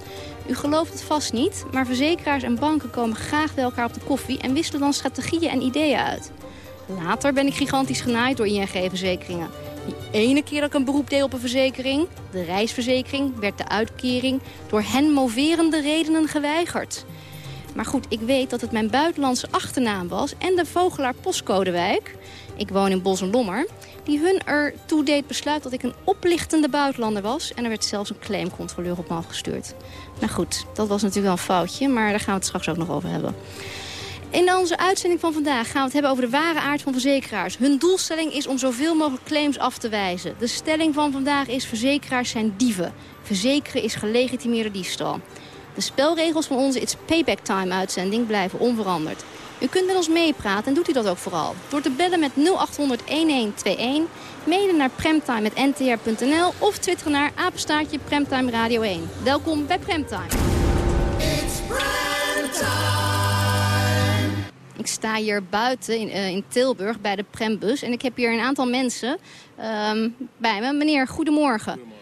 U gelooft het vast niet, maar verzekeraars en banken komen graag bij elkaar op de koffie en wisselen dan strategieën en ideeën uit. Later ben ik gigantisch genaaid door ING-verzekeringen. Die ene keer dat ik een beroep deed op een verzekering, de reisverzekering, werd de uitkering door hen moverende redenen geweigerd. Maar goed, ik weet dat het mijn buitenlandse achternaam was en de Vogelaar postcodewijk. Ik woon in Bos en Lommer. Die hun ertoe deed besluit dat ik een oplichtende buitenlander was. En er werd zelfs een claimcontroleur op me afgestuurd. Nou goed, dat was natuurlijk wel een foutje, maar daar gaan we het straks ook nog over hebben. In onze uitzending van vandaag gaan we het hebben over de ware aard van verzekeraars. Hun doelstelling is om zoveel mogelijk claims af te wijzen. De stelling van vandaag is verzekeraars zijn dieven. Verzekeren is gelegitimeerde diefstal. De spelregels van onze It's Payback Time uitzending blijven onveranderd. U kunt met ons meepraten en doet u dat ook vooral. Door te bellen met 0800 1121, mailen naar premtime.ntr.nl of twitteren naar apenstaartje Premtime Radio 1. Welkom bij Premtime. It's ik sta hier buiten in, uh, in, Tilburg bij de Prembus. En ik heb hier een aantal mensen um, bij me. Meneer, goedemorgen. goedemorgen.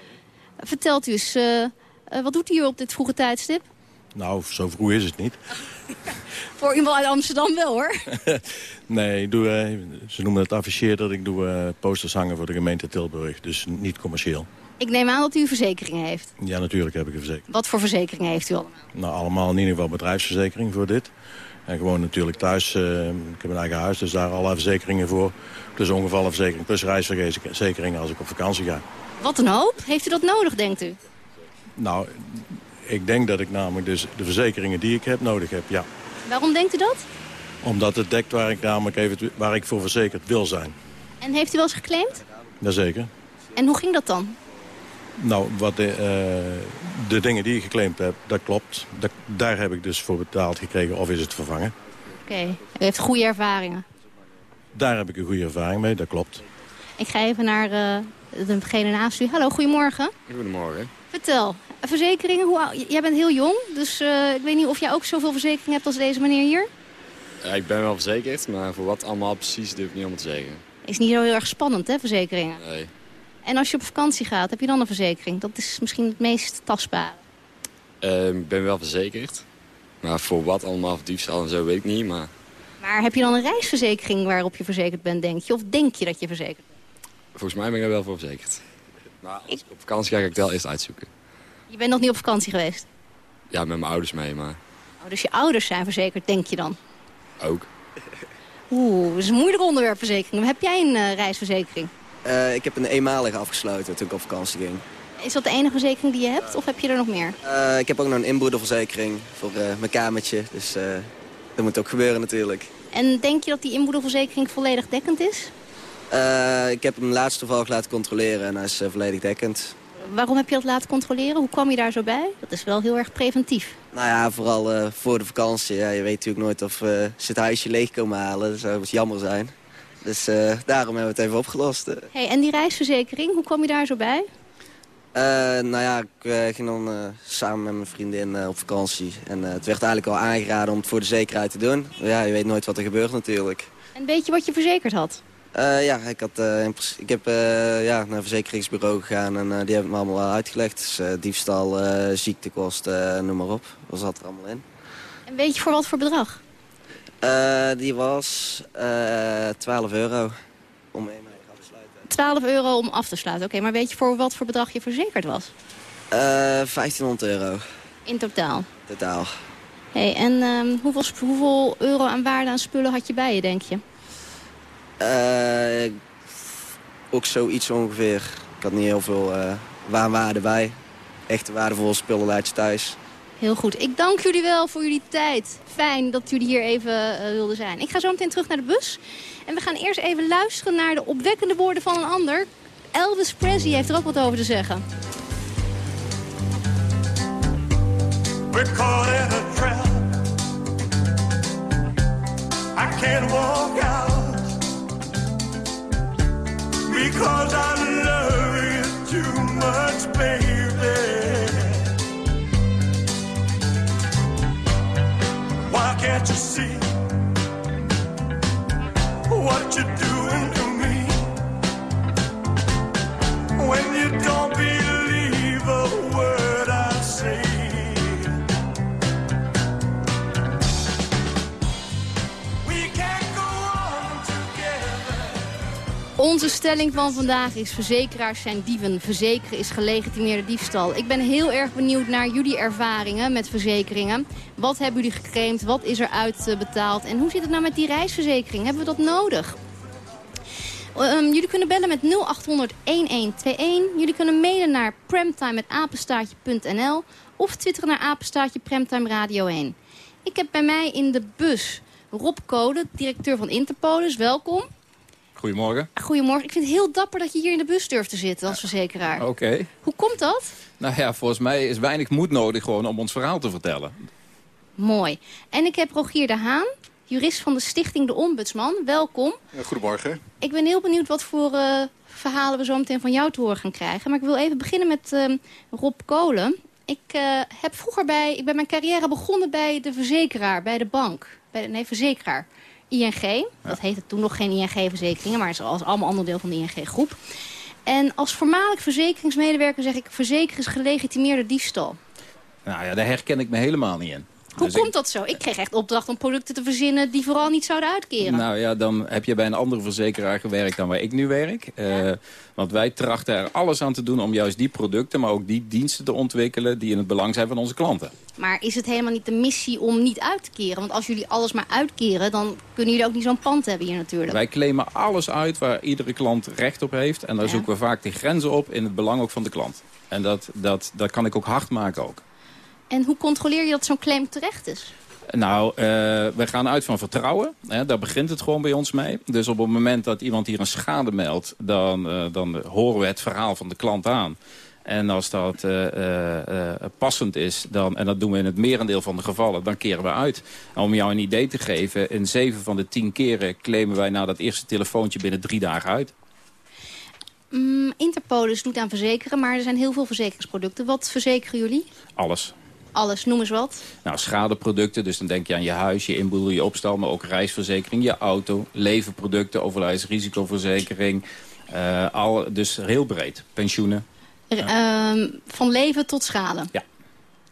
Vertelt u eens, uh, uh, wat doet u hier op dit vroege tijdstip? Nou, zo vroeg is het niet. Voor iemand uit Amsterdam wel, hoor. nee, ik doe, ze noemen het afficheerd dat ik doe posters hangen voor de gemeente Tilburg. Dus niet commercieel. Ik neem aan dat u verzekeringen heeft. Ja, natuurlijk heb ik een verzekering. Wat voor verzekeringen heeft u allemaal? Nou, allemaal in ieder geval bedrijfsverzekering voor dit. En gewoon natuurlijk thuis, uh, ik heb een eigen huis, dus daar allerlei verzekeringen voor. Dus ongevallenverzekering plus reisverzekering als ik op vakantie ga. Wat een hoop. Heeft u dat nodig, denkt u? Nou, ik denk dat ik namelijk dus de verzekeringen die ik heb nodig heb, ja. Waarom denkt u dat? Omdat het dekt waar ik namelijk even, waar ik voor verzekerd wil zijn. En heeft u wel eens geclaimd? Jazeker. En hoe ging dat dan? Nou, wat de, uh, de dingen die ik geclaimd heb, dat klopt. Dat, daar heb ik dus voor betaald gekregen of is het vervangen. Oké, okay. u heeft goede ervaringen? Daar heb ik een goede ervaring mee, dat klopt. Ik ga even naar uh, Degene naast u. Hallo, goedemorgen. Goedemorgen. Vertel, verzekeringen, hoe, jij bent heel jong, dus eh, ik weet niet of jij ook zoveel verzekering hebt als deze meneer hier. Ja, ik ben wel verzekerd, maar voor wat allemaal precies durf ik niet allemaal te zeggen. Is niet zo heel erg spannend, hè, verzekeringen. Nee. En als je op vakantie gaat, heb je dan een verzekering? Dat is misschien het meest tastbare. Eh, ik ben wel verzekerd. Maar voor wat allemaal, voor diefstal en zo, weet ik niet. Maar Maar heb je dan een reisverzekering waarop je verzekerd bent, denk je? Of denk je dat je verzekerd bent? volgens mij ben ik er wel voor verzekerd. Maar als ik op vakantie ga, ga ik het wel eerst uitzoeken. Je bent nog niet op vakantie geweest. Ja, met mijn ouders mee, maar Oh, dus je ouders zijn verzekerd, denk je dan? ook. Oeh, dat is een moeilijk onderwerp, verzekering. Heb jij een eh, reisverzekering? Eh, ik heb een eenmalige afgesloten toen ik op vakantie ging. Is dat de enige verzekering die je hebt, of heb je er nog meer? Eh, ik heb ook nog een inbroederverzekering voor eh, mijn kamertje. Dus dat moet ook gebeuren natuurlijk. En denk je dat die inboedelverzekering volledig dekkend is? Ik heb hem laatst toevallig laten controleren en hij is volledig dekkend. Waarom heb je dat laten controleren? Hoe kwam je daar zo bij? Dat is wel heel erg preventief. Nou ja, vooral voor de vakantie. Ja, je weet natuurlijk nooit of ze het huisje leeg komen halen. Dat zou jammer zijn. Dus eh, daarom hebben we het even opgelost. Hey, en die reisverzekering, hoe kwam je daar zo bij? Eh, nou ja, ik eh, ging dan samen met mijn vriendin op vakantie. En het werd eigenlijk al aangeraden om het voor de zekerheid te doen. Maar ja, je weet nooit wat er gebeurt natuurlijk. En weet je wat je verzekerd had? Ja, ik, had, ik heb ja, naar een verzekeringsbureau gegaan en die hebben het me allemaal uitgelegd. Dus diefstal, ziektekosten, noem maar op. Dat zat er allemaal in. En weet je voor wat voor bedrag? Eh, die was eh 12 euro om één 12 euro om af te sluiten. Oké, maar weet je voor wat voor bedrag je verzekerd was? Eh 1500 euro In totaal. totaal. Hey, en ehm, hoeveel, hoeveel euro aan waarde aan spullen had je bij je, denk je? Ook zoiets ongeveer. Ik had niet heel veel waar- waarde bij. Echte waardevolle spullen laat je thuis. Heel goed. Ik dank jullie wel voor jullie tijd. Fijn dat jullie hier even eh, wilden zijn. Ik ga zo meteen terug naar de bus. En we gaan eerst even luisteren naar de opwekkende woorden van een ander. Elvis Presley heeft er ook wat over te zeggen. We're a trap. I can't walk out because I love you too much, baby. Can't you see what you're doing to me? When you don't believe Onze stelling van vandaag is verzekeraars zijn dieven. Verzekeren is gelegitimeerde diefstal. Ik ben heel erg benieuwd naar jullie ervaringen met verzekeringen. Wat hebben jullie geclaimd? Wat is er uitbetaald? En hoe zit het nou met die reisverzekering? Hebben we dat nodig? Ehm, jullie kunnen bellen met 0800 1121. Jullie kunnen mailen naar premtime.apenstaartje.nl of twitteren naar apenstaartje Premtime Radio 1. Ik heb bij mij in de bus Rob Kolen, directeur van Interpolis. Welkom. Goedemorgen. Goedemorgen. Ik vind het heel dapper dat je hier in de bus durft te zitten als verzekeraar. Oké. Hoe komt dat? Nou ja, volgens mij is weinig moed nodig gewoon om ons verhaal te vertellen. Mooi. En ik heb Rogier de Haan, jurist van de Stichting De Ombudsman. Welkom. Goedemorgen. Ik ben heel benieuwd wat voor eh, verhalen we zo meteen van jou te horen gaan krijgen. Maar ik wil even beginnen met ehm, Rob Kolen. Ik eh, heb vroeger bij, ik ben mijn carrière begonnen bij de verzekeraar, bij de bank. Bij de, nee, verzekeraar. ING. Dat heette toen nog geen ING-verzekeringen, maar het is als allemaal onderdeel van de ING-groep. En als voormalig verzekeringsmedewerker zeg ik, verzekeren is gelegitimeerde diefstal. Nou ja, daar herken ik me helemaal niet in. Hoe Dus ik- komt dat zo? Ik kreeg echt opdracht om producten te verzinnen die vooral niet zouden uitkeren. Nou ja, dan heb je bij een andere verzekeraar gewerkt dan waar ik nu werk. Eh, want wij trachten er alles aan te doen om juist die producten... maar ook die diensten te ontwikkelen die in het belang zijn van onze klanten. Maar is het helemaal niet de missie om niet uit te keren? Want als jullie alles maar uitkeren, dan kunnen jullie ook niet zo'n pand hebben hier natuurlijk. Wij claimen alles uit waar iedere klant recht op heeft. En daar Ja. zoeken we vaak de grenzen op in het belang ook van de klant. En dat, dat, dat kan ik ook hard maken ook. En hoe controleer je dat zo'n claim terecht is? Nou, eh, we gaan uit van vertrouwen. Hè, daar begint het gewoon bij ons mee. Dus op het moment dat iemand hier een schade meldt... dan, eh, dan horen we het verhaal van de klant aan. En als dat eh, passend is, dan, en dat doen we in het merendeel van de gevallen... dan keren we uit. En om jou een idee te geven, in zeven van de tien keren... claimen wij na dat eerste telefoontje binnen drie dagen uit. Mm, Interpolis doet aan verzekeren, maar er zijn heel veel verzekeringsproducten. Wat verzekeren jullie? Alles. Alles, noem eens wat. Nou, schadeproducten, dus dan denk je aan je huis, je inboedel, je opstal... maar ook reisverzekering, je auto, levenproducten, overlijdensrisicoverzekering. eh, al, dus heel breed. Pensioenen. Ehm, van leven tot schade. Ja.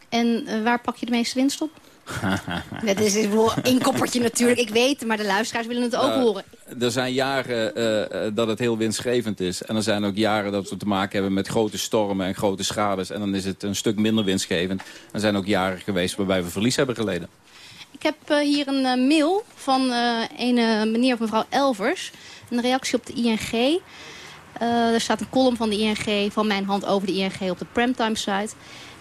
En eh, waar pak je de meeste winst op? Dat is een inkoppertje natuurlijk, ik weet, maar de luisteraars willen het ook Nou, horen. Er zijn jaren eh, eh, dat het heel winstgevend is. En er zijn ook jaren dat we te maken hebben met grote stormen en grote schades. En dan is het een stuk minder winstgevend. Er zijn ook jaren geweest waarbij we verlies hebben geleden. Ik heb eh, hier een mail van een meneer of mevrouw Elvers. Een reactie op de ING. Er staat een column van de ING, van mijn hand over de ING op de Premtime site.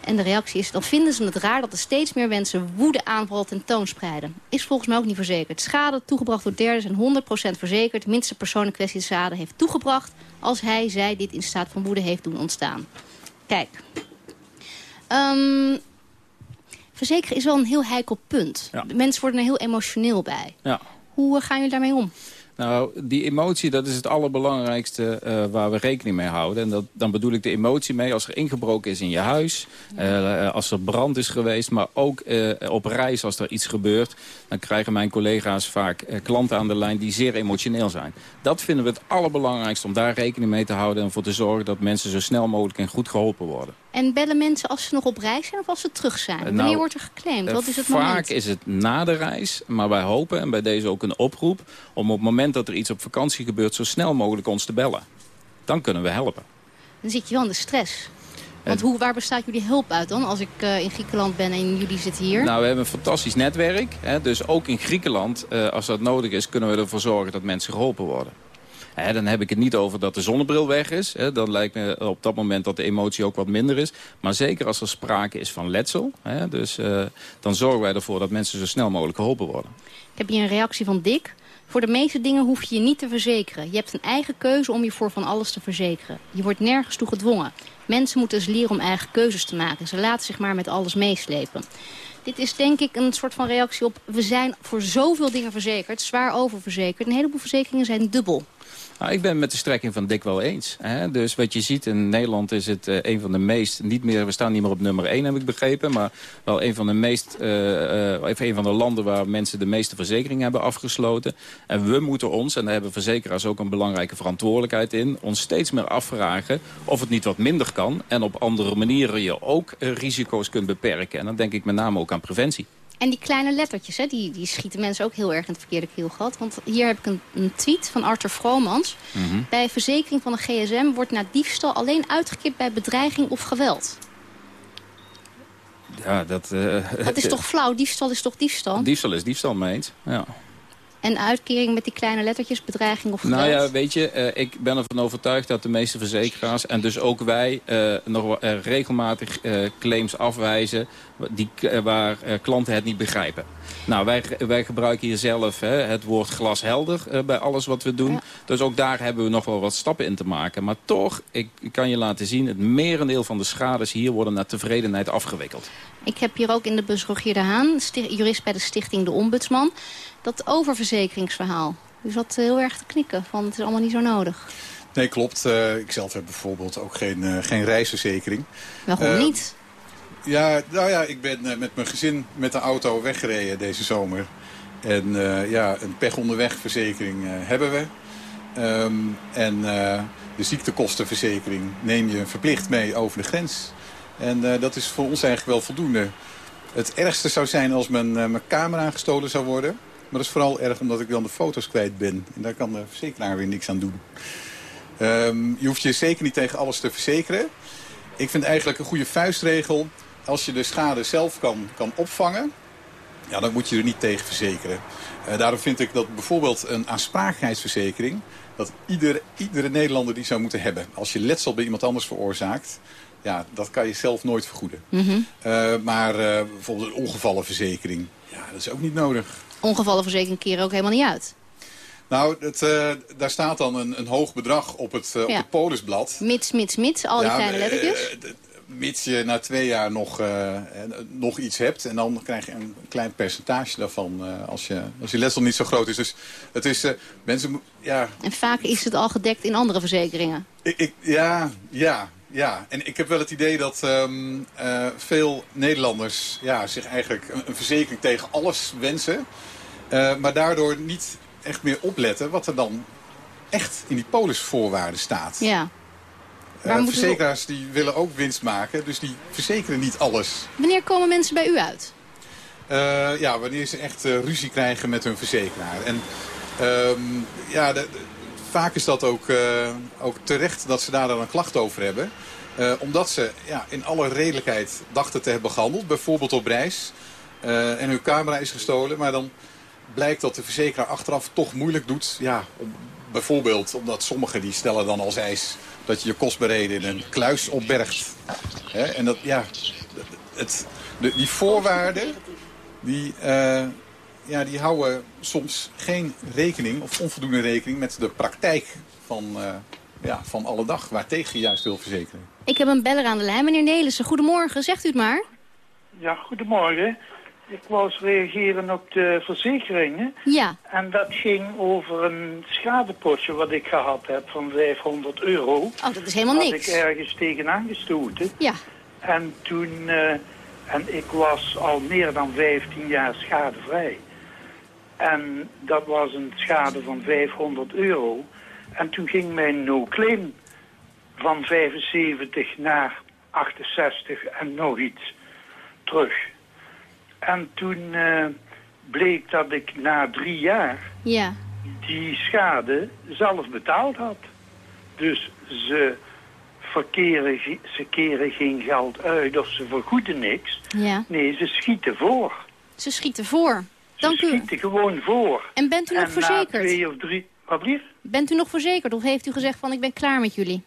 En de reactie is, dan vinden ze het raar dat er steeds meer mensen woedeaanval tentoonspreiden. Is volgens mij ook niet verzekerd. Schade toegebracht door derden zijn 100% verzekerd. Minste persoon in kwestie de schade heeft toegebracht... als hij, zij dit in staat van woede heeft doen ontstaan. Kijk. Ehm, verzekeren is wel een heel heikel punt. Ja. Mensen worden er heel emotioneel bij. Ja. Hoe eh, gaan jullie daarmee om? Nou, die emotie, dat is het allerbelangrijkste eh, waar we rekening mee houden. En dat, dan bedoel ik de emotie mee als er ingebroken is in je huis. eh, als er brand is geweest, maar ook eh, op reis als er iets gebeurt. Dan krijgen mijn collega's vaak eh, klanten aan de lijn die zeer emotioneel zijn. Dat vinden we het allerbelangrijkste om daar rekening mee te houden. En voor te zorgen dat mensen zo snel mogelijk en goed geholpen worden. En bellen mensen als ze nog op reis zijn of als ze terug zijn? Wanneer nou, wordt er geclaimd? Eh, Wat is het Vaak moment? is het na de reis, maar wij hopen, en bij deze ook een oproep... om op het moment dat er iets op vakantie gebeurt... zo snel mogelijk ons te bellen. Dan kunnen we helpen. Dan zit je wel in de stress. Want hoe, waar bestaat jullie hulp uit dan? Als ik eh, in Griekenland ben en jullie zitten hier. Nou, we hebben een fantastisch netwerk. Hè, dus ook in Griekenland, eh, als dat nodig is... kunnen we ervoor zorgen dat mensen geholpen worden. Hè, dan heb ik het niet over dat de zonnebril weg is. Hè, dan lijkt me op dat moment dat de emotie ook wat minder is. Maar zeker als er sprake is van letsel... Hè, dus, eh, dan zorgen wij ervoor dat mensen zo snel mogelijk geholpen worden. Ik heb hier een reactie van Dick. Voor de meeste dingen hoef je je niet te verzekeren. Je hebt een eigen keuze om je voor van alles te verzekeren. Je wordt nergens toe gedwongen. Mensen moeten eens leren om eigen keuzes te maken. Ze laten zich maar met alles meeslepen. Dit is denk ik een soort van reactie op... we zijn voor zoveel dingen verzekerd, zwaar oververzekerd. Een heleboel verzekeringen zijn dubbel. Nou, ik ben met de strekking van Dick wel eens. Hè? Dus wat je ziet in Nederland is het eh, een van de meest... Niet meer, we staan niet meer op nummer 1, heb ik begrepen. Maar wel een van de meest... even een van de landen waar mensen de meeste verzekeringen hebben afgesloten. En we moeten ons, en daar hebben verzekeraars ook een belangrijke verantwoordelijkheid in... ons steeds meer afvragen of het niet wat minder kan. En op andere manieren je ook risico's kunt beperken. En dan denk ik met name ook aan preventie. En die kleine lettertjes, hè, die, die schieten mensen ook heel erg in het verkeerde keelgat. Want hier heb ik een, een tweet van Arthur Vromans. Mhm. Bij verzekering van een gsm wordt na diefstal alleen uitgekeerd bij bedreiging of geweld. Ja, dat... eh, Dat is toch flauw? Diefstal is toch diefstal? Diefstal is diefstal, meent. Ja. En uitkering met die kleine lettertjes, bedreiging of geweld? Nou ja, weet je, eh, ik ben ervan overtuigd dat de meeste verzekeraars... en dus ook wij eh, nog eh, regelmatig claims afwijzen... Die, waar klanten het niet begrijpen. Nou, wij, wij gebruiken hier zelf hè, het woord glashelder bij alles wat we doen. Dus ook daar hebben we nog wel wat stappen in te maken. Maar toch, ik, ik kan je laten zien... het merendeel van de schades hier worden naar tevredenheid afgewikkeld. Ik heb hier ook in de bus Rogier de Haan, jurist bij de stichting De Ombudsman. Dat oververzekeringsverhaal. U zat heel erg te knikken van het is allemaal niet zo nodig. Nee, klopt. Eh, ik zelf heb bijvoorbeeld ook geen, eh, geen reisverzekering. Waarom Eh, niet? Ja, nou ja, ik ben eh, met mijn gezin met de auto weggereden deze zomer. En eh, ja, een pech onderweg verzekering eh, hebben we. Ehm, en eh, de ziektekostenverzekering neem je verplicht mee over de grens. En eh, dat is voor ons eigenlijk wel voldoende. Het ergste zou zijn als mijn, eh, mijn camera gestolen zou worden. Maar dat is vooral erg omdat ik dan de foto's kwijt ben. En daar kan de verzekeraar weer niks aan doen. Ehm, je hoeft je zeker niet tegen alles te verzekeren. Ik vind eigenlijk een goede vuistregel... als je de schade zelf kan, kan opvangen... Ja, dan moet je er niet tegen verzekeren. Eh, daarom vind ik dat bijvoorbeeld een aansprakelijkheidsverzekering... dat ieder, iedere Nederlander die zou moeten hebben. Als je letsel bij iemand anders veroorzaakt... ja, dat kan je zelf nooit vergoeden. Mhm. Eh, maar eh, bijvoorbeeld een ongevallenverzekering... ja, dat is ook niet nodig. Ongevallenverzekering keren ook helemaal niet uit. Nou, het, eh, daar staat dan een, een hoog bedrag op het, eh, op het polisblad. Mits, mits, mits, al die Ja, kleine eh, lettertjes. mits je na twee jaar nog, nog iets hebt. En dan krijg je een klein percentage daarvan als, je, als je letsel niet zo groot is. Dus het is, mensen, ja, En vaak is het al gedekt in andere verzekeringen. ik, ik- ja, ja, ja. En ik heb wel het idee dat ehm, eh, veel Nederlanders ja, zich eigenlijk een, een verzekering tegen alles wensen. eh, maar daardoor niet echt meer opletten wat er dan echt in die polisvoorwaarden staat. Ja. Eh, we- verzekeraars die willen ook winst maken, dus die verzekeren niet alles. Wanneer komen mensen bij u uit? Ja, wanneer ze echt ruzie krijgen met hun verzekeraar. En ehm, ja, de- de- vaak is dat ook, eh, ook terecht dat ze daar dan een klacht over hebben. Eh, omdat ze ja, in alle redelijkheid dachten te hebben gehandeld. Bijvoorbeeld op reis. eh, en hun camera is gestolen. Maar dan blijkt dat de verzekeraar achteraf toch moeilijk doet. Ja, bijvoorbeeld omdat sommigen die stellen dan als eis dat je je kostbereden in een kluis opbergt. En dat, ja, het, de, die voorwaarden, die, ja, die houden soms geen rekening of onvoldoende rekening met de praktijk van, eh, ja, van alle dag. Waartegen je juist wil verzekeren. Ik heb een beller aan de lijn, meneer Nelissen. Goedemorgen, zegt u het maar. Ja, goedemorgen. Ik wou eens reageren op de verzekeringen. Ja. En dat ging over een schadepotje wat ik gehad heb van 500 euro. Oh, dat is helemaal niks. ik ergens tegenaan gestoten. Ja. En toen... eh, en ik was al meer dan 15 jaar schadevrij. En dat was een schade van 500 euro. En toen ging mijn no-claim van 75 naar 68 en nog iets terug. En toen eh, bleek dat ik na drie jaar Ja. die schade zelf betaald had. Dus ze, verkeren, ze keren geen geld uit of ze vergoeden niks. Ja. Nee, ze schieten voor. Ze schieten voor. Dank ze u. schieten gewoon voor. En bent u nog en verzekerd? na twee of drie... Wat lief? Bent u nog verzekerd of heeft u gezegd van ik ben klaar met jullie?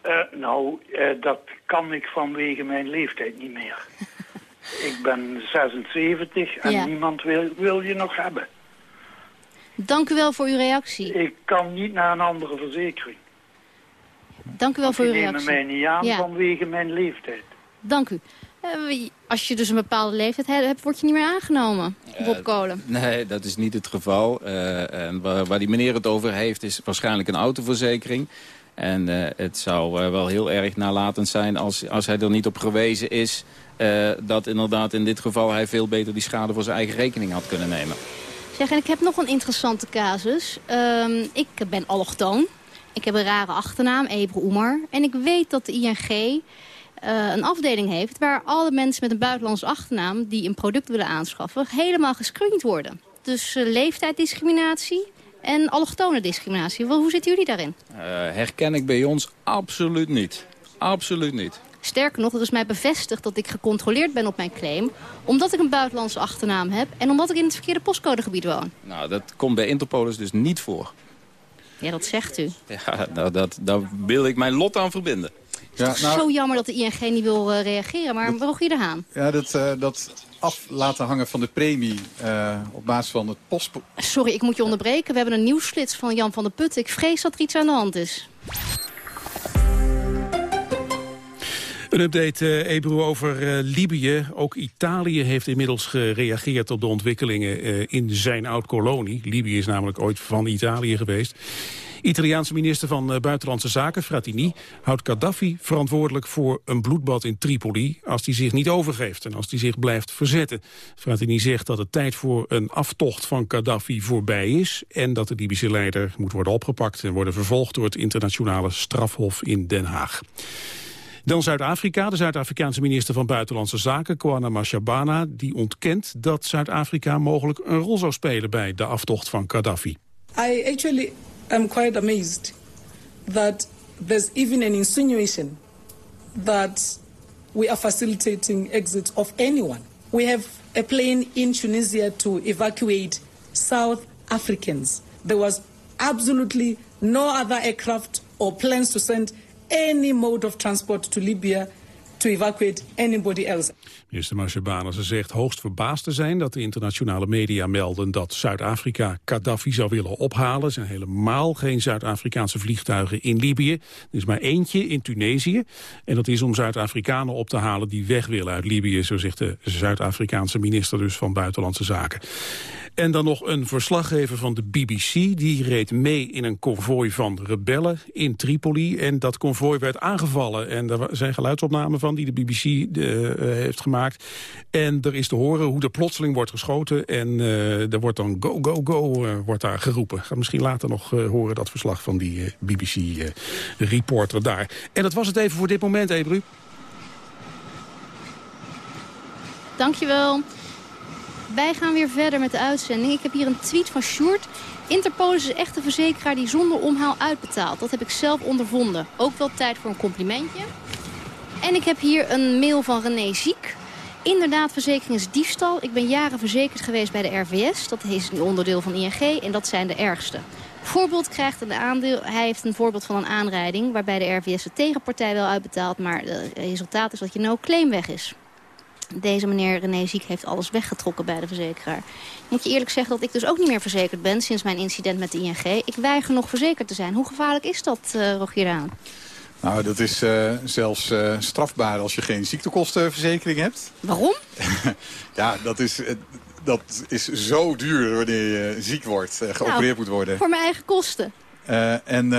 Eh, nou, eh, dat kan ik vanwege mijn leeftijd niet meer. ik ben 76 en Ja. niemand wil, wil je nog hebben. Dank u wel voor uw reactie. Ik kan niet naar een andere verzekering. Dank u wel voor uw nemen reactie. mij niet aan Ja. vanwege mijn leeftijd. Dank u. Eh, als je dus een bepaalde leeftijd he- hebt, word je niet meer aangenomen. Bob Kolen. Nee, dat is niet het geval. Eh, en waar, waar die meneer het over heeft is waarschijnlijk een autoverzekering. En eh, het zou eh, wel heel erg nalatend zijn als, als hij er niet op gewezen is... eh, dat inderdaad in dit geval hij veel beter die schade voor zijn eigen rekening had kunnen nemen. Zeg, en ik heb nog een interessante casus. Ehm, ik ben allochtoon. Ik heb een rare achternaam, Ebru Oemar. En ik weet dat de ING eh, een afdeling heeft... waar alle mensen met een buitenlandse achternaam... die een product willen aanschaffen, helemaal gescreend worden. Dus eh, leeftijddiscriminatie en allochtone discriminatie. Wel, Hoe zitten jullie daarin? Eh, herken ik bij ons absoluut niet. Absoluut niet. Sterker nog, er is mij bevestigd dat ik gecontroleerd ben op mijn claim... omdat ik een buitenlandse achternaam heb... en omdat ik in het verkeerde postcodegebied woon. Nou, dat komt bij Interpolis dus niet voor. Ja, dat zegt u. Ja, nou, dat, daar wil ik mijn lot aan verbinden. Ja, Zo jammer dat de ING niet wil eh, reageren. Maar Rogier de Haan. ja dat, eh, dat af laten hangen van de premie eh, op basis van het post... Sorry, ik moet je onderbreken. We hebben een nieuwsflits van Jan van der Putten. Ik vrees dat er iets aan de hand is. Een update, eh Ebro, over eh, Libië. Ook Italië heeft inmiddels gereageerd op de ontwikkelingen eh, in zijn oud-kolonie. Libië is namelijk ooit van Italië geweest. Italiaanse minister van eh, Buitenlandse Zaken, Frattini, houdt Gaddafi verantwoordelijk voor een bloedbad in Tripoli als hij zich niet overgeeft en als hij zich blijft verzetten. Frattini zegt dat de tijd voor een aftocht van Gaddafi voorbij is en dat de Libische leider moet worden opgepakt en worden vervolgd door het internationale strafhof in Den Haag. Dan Zuid-Afrika. De Zuid-Afrikaanse minister van Buitenlandse Zaken, Kwana Mashabana, die ontkent dat Zuid-Afrika mogelijk een rol zou spelen bij de aftocht van Gaddafi. I actually am quite amazed that there's even an insinuation that we are facilitating exit of anyone. We have a plane in Tunisia to evacuate South Africans. There was absolutely no other aircraft or plans to send any mode of transport to Libya to evacuate anybody else. Minister ze zegt hoogst verbaasd te zijn dat de internationale media melden dat Zuid-Afrika Gaddafi zou willen ophalen. Er zijn helemaal geen Zuid-Afrikaanse vliegtuigen in Libië. Er is maar eentje in Tunesië. En dat is om Zuid-Afrikanen op te halen die weg willen uit Libië, zo zegt de Zuid-Afrikaanse minister dus van Buitenlandse Zaken. En dan nog een verslaggever van de BBC. Die reed mee in een konvooi van rebellen in Tripoli. En dat konvooi werd aangevallen. En daar zijn geluidsopnamen van die de BBC uh, heeft gemaakt. En er is te horen hoe er plotseling wordt geschoten. En uh, er wordt dan go, go, go uh, wordt daar geroepen. Ga misschien later nog horen dat verslag van die BBC-reporter daar. En dat was het even voor dit moment, Ebru. Dankjewel. Wij gaan weer verder met de uitzending. Ik heb hier een tweet van Sjoerd. Interpol is een echte verzekeraar die zonder omhaal uitbetaalt. Dat heb ik zelf ondervonden. Ook wel tijd voor een complimentje. En ik heb hier een mail van René Ziek. Inderdaad, verzekering is diefstal. Ik ben jaren verzekerd geweest bij de RVS. Dat is een onderdeel van ING en dat zijn de ergste. Voorbeeld krijgt een aandeel. Hij heeft een voorbeeld van een aanrijding... waarbij de RVS de tegenpartij wel uitbetaalt... maar het resultaat is dat je no-claim weg is. Deze meneer René Ziek heeft alles weggetrokken bij de verzekeraar. Moet je eerlijk zeggen dat ik dus ook niet meer verzekerd ben... sinds mijn incident met de ING. Ik weiger nog verzekerd te zijn. Hoe gevaarlijk is dat, uh, Rogier Daan? Nou, dat is uh, zelfs uh, strafbaar als je geen ziektekostenverzekering hebt. Waarom? ja, dat is, dat is zo duur wanneer je ziek wordt, geopereerd nou, moet worden. Voor mijn eigen kosten. en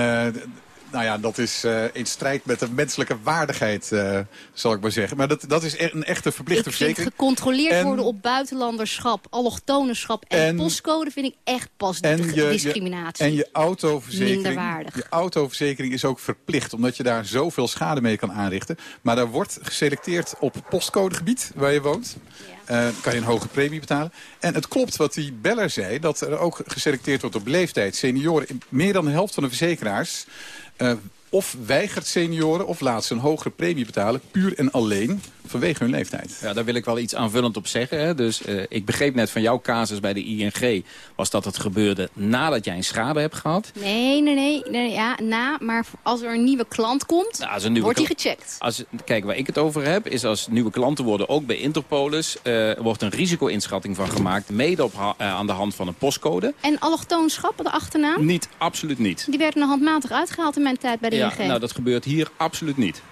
nou ja, dat is uh, in strijd met de menselijke waardigheid, uh, zal ik maar zeggen. Maar dat, dat is e-, een echte verplichte ik verzekering. gecontroleerd en, worden op buitenlanderschap, allochtonenschap en, en, postcode vind ik echt pas en je, discriminatie. Je, en je autoverzekering, je autoverzekering is ook verplicht, omdat je daar zoveel schade mee kan aanrichten. Maar daar wordt geselecteerd op postcodegebied waar je woont. Ja. Uh, kan je een hoge premie betalen. En het klopt wat die beller zei, dat er ook geselecteerd wordt op leeftijd. Senioren, meer dan de helft van de verzekeraars uh, of weigert senioren of laat ze een hogere premie betalen... puur en alleen vanwege hun leeftijd. Ja, daar wil ik wel iets aanvullend op zeggen. Hè. Dus uh, ik begreep net van jouw casus bij de ING... was dat het gebeurde nadat jij een schade hebt gehad. Nee, nee, nee. nee ja, na. Maar als er een nieuwe klant komt, nou, nieuwe wordt die gecheckt. Als, kijk, waar ik het over heb, is als nieuwe klanten worden... ook bij Interpolis, uh, wordt een risico-inschatting van gemaakt... mede op, uh, aan de hand van een postcode. En allochtoonschap, de achternaam? Niet, absoluut niet. Die werden handmatig uitgehaald in mijn tijd bij de ja, nou, dat gebeurt hier absoluut niet.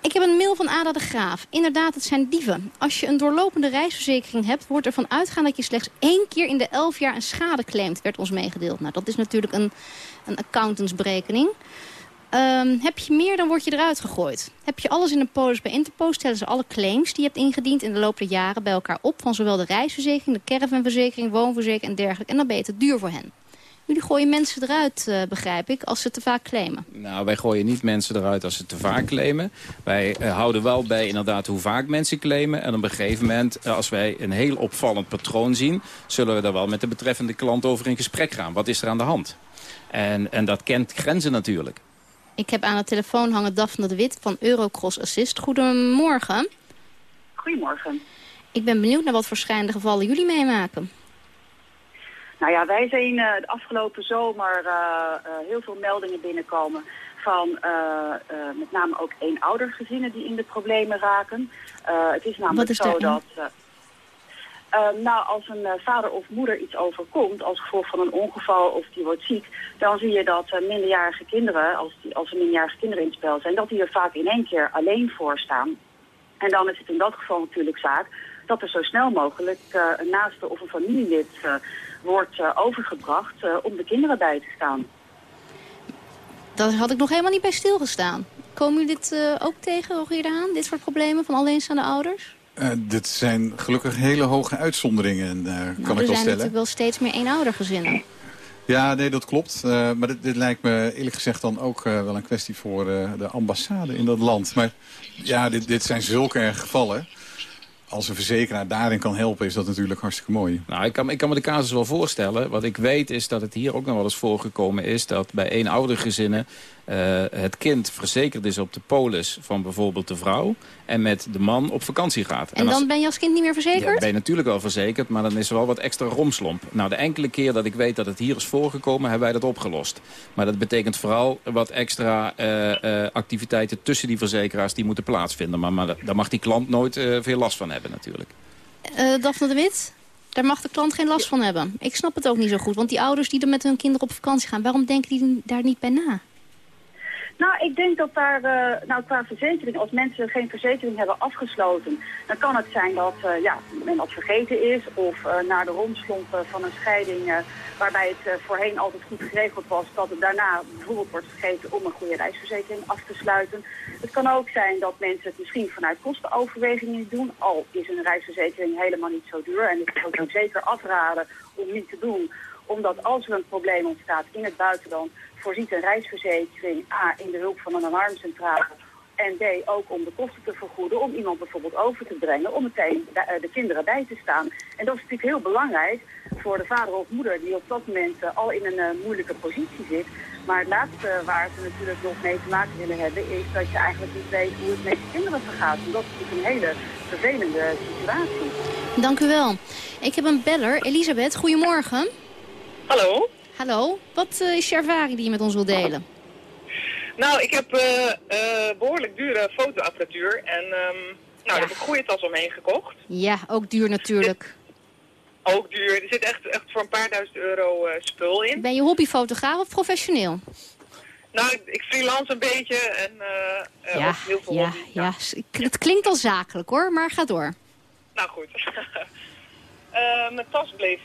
Ik heb een mail van Ada de Graaf. Inderdaad, het zijn dieven. Als je een doorlopende reisverzekering hebt... wordt er van uitgaan dat je slechts één keer in de elf jaar een schade claimt... werd ons meegedeeld. Nou, dat is natuurlijk een, een accountantsberekening. Um, heb je meer, dan word je eruit gegooid. Heb je alles in een polis bij Interpost... stellen ze alle claims die je hebt ingediend in de loop der jaren... bij elkaar op van zowel de reisverzekering, de caravanverzekering... woonverzekering en dergelijke. En dan ben je te duur voor hen. Jullie gooien mensen eruit, uh, begrijp ik, als ze te vaak claimen. Nou, wij gooien niet mensen eruit als ze te vaak claimen. Wij uh, houden wel bij inderdaad hoe vaak mensen claimen. En op een gegeven moment, uh, als wij een heel opvallend patroon zien... zullen we daar wel met de betreffende klant over in gesprek gaan. Wat is er aan de hand? En, en dat kent grenzen natuurlijk. Ik heb aan de telefoon hangen Daphne de Wit van Eurocross Assist. Goedemorgen. Goedemorgen. Ik ben benieuwd naar wat voor schijnende gevallen jullie meemaken. Nou ja, wij zien uh, de afgelopen zomer uh, uh, heel veel meldingen binnenkomen van met name ook eenoudergezinnen die in de problemen raken. het is namelijk is zo dat... nou, als een vader of moeder iets overkomt als gevolg van een ongeval of die wordt ziek, dan zie je dat minderjarige kinderen, als, die, als er minderjarige kinderen in het spel zijn, dat die er vaak in één keer alleen voor staan. En dan is het in dat geval natuurlijk zaak dat er zo snel mogelijk een naaste of een familielid wordt uh, overgebracht uh, om de kinderen bij te staan. Daar had ik nog helemaal niet bij stilgestaan. Komen jullie dit uh, ook tegen, Rogier aan, dit soort problemen van alleenstaande ouders? dit zijn gelukkig hele hoge uitzonderingen, nou, kan ik wel stellen. Er zijn natuurlijk wel steeds meer eenoudergezinnen. Ja, nee, dat klopt. maar dit, dit, lijkt me eerlijk gezegd dan ook wel een kwestie voor de ambassade in dat land. Maar ja, dit, dit zijn zulke erge gevallen als een verzekeraar daarin kan helpen, is dat natuurlijk hartstikke mooi. Nou, ik kan, ik kan me de casus wel voorstellen. Wat ik weet is dat het hier ook nog wel eens voorgekomen is... dat bij eenoudergezinnen het kind verzekerd is op de polis van bijvoorbeeld de vrouw... en met de man op vakantie gaat. En, dan ben je als kind niet meer Ja, verzekerd? ben je natuurlijk wel verzekerd, maar dan is er wel wat extra romslomp. Nou, de enkele keer dat ik weet dat het hier is voorgekomen, hebben wij dat opgelost. Maar dat betekent vooral wat extra eh, eh, activiteiten tussen die verzekeraars die moeten plaatsvinden. Maar, maar daar mag die klant nooit eh, veel last van hebben natuurlijk. Eh Daphne de Wit, daar mag de klant geen last van hebben. Ik snap het ook niet zo goed, want die ouders die er met hun kinderen op vakantie gaan... waarom denken die daar niet bij na? Nou, ik denk dat daar, eh, nou qua verzekering, als mensen geen verzekering hebben afgesloten, dan kan het zijn dat eh, ja, men dat vergeten is of eh, naar de romslomp van een scheiding, waarbij het voorheen altijd goed geregeld was, dat het daarna bijvoorbeeld wordt vergeten om een goede reisverzekering af te sluiten. Het kan ook zijn dat mensen het misschien vanuit kostenoverwegingen doen, al is een reisverzekering helemaal niet zo duur. En ik zou het ook zeker afraden om niet te doen, omdat als er een probleem ontstaat in het buitenland, voorziet een reisverzekering A in de hulp van een alarmcentrale en B ook om de kosten te vergoeden om iemand bijvoorbeeld over te brengen om meteen de, eh, de kinderen bij te staan. En dat is natuurlijk heel belangrijk voor de vader of moeder die op dat moment eh, al in een eh, moeilijke positie zit. Maar het laatste waar ze natuurlijk nog mee te maken willen hebben is dat je eigenlijk niet weet hoe het met je kinderen vergaat. En dat is natuurlijk een hele vervelende situatie. Dank u wel. Ik heb een beller. Elisabeth, goedemorgen. Hallo. Hallo. Wat eh, is je ervaring die je met ons wilt delen? Nou, ik heb eh, eh, behoorlijk dure fotoapparatuur en ehm, nou, daar heb ik goede tas omheen gekocht. Ja, ook duur natuurlijk. Ook duur. Er zit echt, echt voor een paar duizend euro spul in. Ben je hobbyfotograaf of professioneel? Nou, ik, freelance een beetje en ja, heel veel ja, hobby. ja. ik- Het klinkt al zakelijk hoor, maar ga door. Nou goed. Mijn tas bleef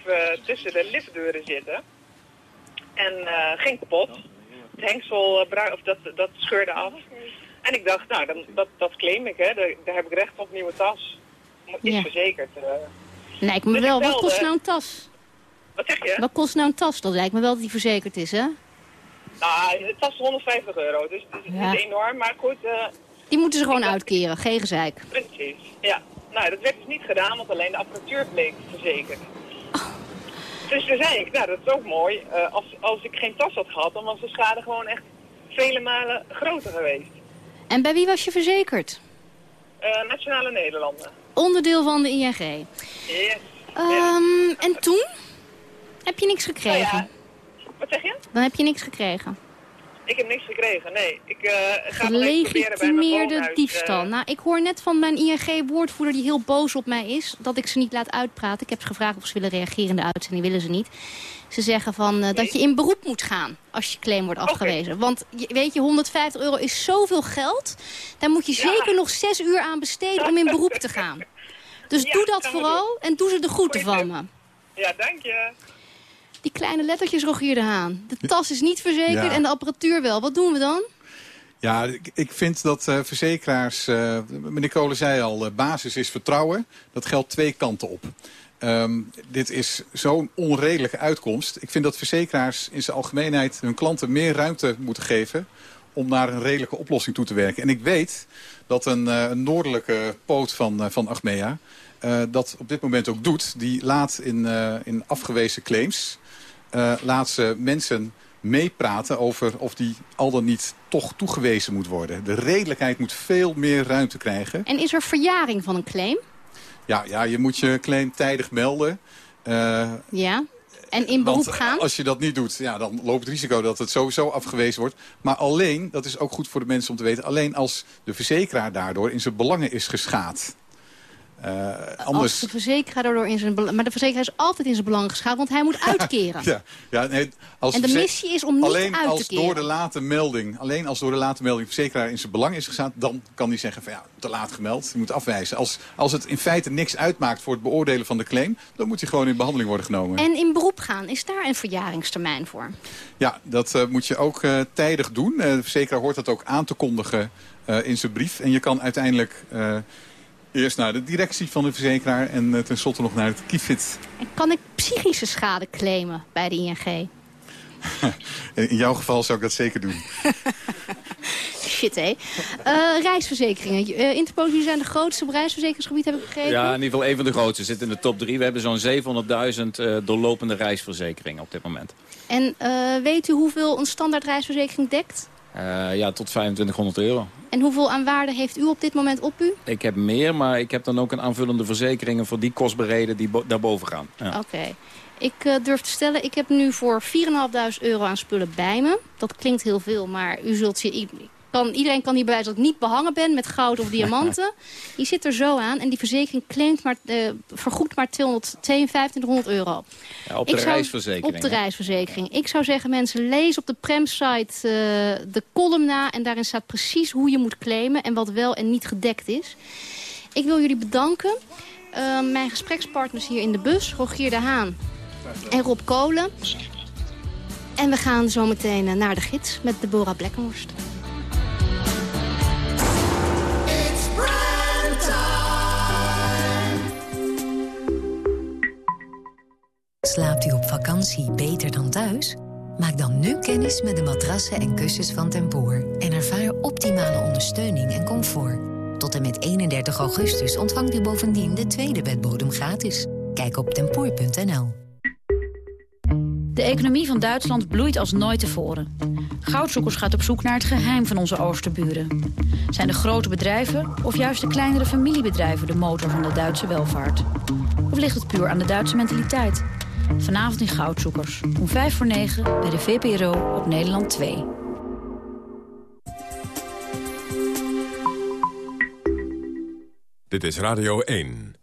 tussen de liftdeuren zitten. En eh, ging kapot. Het hengsel eh, of dat, dat scheurde af. En ik dacht, nou, dan, dat, dat claim ik, hè. Daar, daar heb ik recht op, nieuwe tas. Is Ja. verzekerd. eh. Lijkt me Dus wel. Wat kost nou een tas? Wat zeg je? Wat kost nou een tas? Dat lijkt me wel dat die verzekerd is, hè? Nou, de tas is 150 euro, dus het is Ja. niet enorm. Maar goed, eh, Die moeten ze gewoon uitkeren, geen gezeik. precies. Ja. Nou, dat werd dus niet gedaan, want alleen de apparatuur bleek verzekerd. Dus toen zei ik, nou, dat is ook mooi. Eh, als, als ik geen tas had gehad, dan was de schade gewoon echt vele malen groter geweest. En bij wie was je verzekerd? Eh, Nationale Nederlanden. Onderdeel van de ING. Yes. Ehm, en toen? Heb je niks gekregen? Wat zeg je? Dan heb je niks gekregen. Ik heb niks gekregen, nee. Ik eh ga Gelegitimeerde diefstal. eh, Nou, ik hoor net van mijn ING-woordvoerder die heel boos op mij is... dat ik ze niet laat uitpraten. Ik heb ze gevraagd of ze willen reageren in de uitzending. willen ze niet. Ze zeggen van, eh, dat je in beroep moet gaan als je claim wordt afgewezen. Want weet je, 150 euro is zoveel geld. Daar moet je zeker nog zes uur aan besteden om in beroep te gaan. Dus doe dat vooral en doe ze de groeten van me. Ja, dank je. Die kleine lettertjes, Rogier de Haan. De tas is niet verzekerd Ja. en de apparatuur wel. Wat doen we dan? Ja, ik, vind dat eh, verzekeraars... eh, meneer Kolen zei al, eh, basis is vertrouwen. Dat geldt twee kanten op. Ehm, dit is zo'n onredelijke uitkomst. Ik vind dat verzekeraars in zijn algemeenheid hun klanten meer ruimte moeten geven om naar een redelijke oplossing toe te werken. En ik weet dat een, een noordelijke poot van, van Achmea dat op dit moment ook doet. Die laat in, in afgewezen claims laat ze mensen meepraten over of die al dan niet toch toegewezen moet worden. De redelijkheid moet veel meer ruimte krijgen. En is er verjaring van een claim? Ja, ja je moet je claim tijdig melden. Eh, Ja. En in beroep gaan? als je dat niet doet, ja, dan loopt het risico dat het sowieso afgewezen wordt. Maar alleen, dat is ook goed voor de mensen om te weten... alleen als de verzekeraar daardoor in zijn belangen is geschaad. Eh, Als anders... de verzekeraar daardoor in zijn belang... Maar de verzekeraar is altijd in zijn belang geschaad, want hij moet uitkeren. Ja, ja, nee, als En de missie is om niet alleen uit te als keren. door de late melding, alleen als door de late melding de verzekeraar in zijn belang is gestaan, dan kan hij zeggen van ja, te laat gemeld, je moet afwijzen. Als, als het in feite niks uitmaakt voor het beoordelen van de claim, dan moet hij gewoon in behandeling worden genomen. En in beroep gaan, is daar een verjaringstermijn voor? Ja, dat eh, moet je ook eh, tijdig doen. De verzekeraar hoort dat ook aan te kondigen in zijn brief. En je kan uiteindelijk eerst naar de directie van de verzekeraar en eh, tenslotte nog naar het KIFIT. En kan ik psychische schade claimen bij de ING? In jouw geval zou ik dat zeker doen. Shit, hé. Eh, reisverzekeringen. Uh, Interpolis, jullie zijn de grootste op reisverzekeringsgebied, heb ik begrepen. Ja, in ieder geval een van de grootste. Zit in de top drie. We hebben zo'n 700.000 eh, doorlopende reisverzekeringen op dit moment. En eh, weet u hoeveel een standaard reisverzekering dekt? Eh, ja, tot 2500 euro. En hoeveel aan waarde heeft u op dit moment op u? Ik heb meer, maar ik heb dan ook een aanvullende verzekeringen... voor die kostbereden die bo daarboven gaan. Ja. Oké. Ik eh, durf te stellen, ik heb nu voor 4.500 euro aan spullen bij me. Dat klinkt heel veel, maar u zult zien... Kan, iedereen kan hier bewijzen dat ik niet behangen ben met goud of diamanten. Die zit er zo aan en die verzekering claimt maar, uh, vergoedt maar 25200 euro. Ja, op de zou- reisverzekering. Op de hè? reisverzekering. Ik zou zeggen, mensen, lees op de Prem-site eh, de column na. En daarin staat precies hoe je moet claimen en wat wel en niet gedekt is. Ik wil jullie bedanken. Eh, mijn gesprekspartners hier in de bus, Rogier de Haan en Rob Kolen. En we gaan zo meteen naar de gids met Deborah Blekkenhorst. Slaapt u op vakantie beter dan thuis? Maak dan nu kennis met de matrassen en kussens van Tempoor... en ervaar optimale ondersteuning en comfort. Tot en met 31 augustus ontvangt u bovendien de tweede bedbodem gratis. Kijk op tempoor.nl. De economie van Duitsland bloeit als nooit tevoren. Goudzoekers gaat op zoek naar het geheim van onze oosterburen. Zijn de grote bedrijven of juist de kleinere familiebedrijven de motor van de Duitse welvaart? Of ligt het puur aan de Duitse mentaliteit? Vanavond in Goudzoekers, om 5 voor 9 bij de VPRO op Nederland 2. Dit is Radio 1.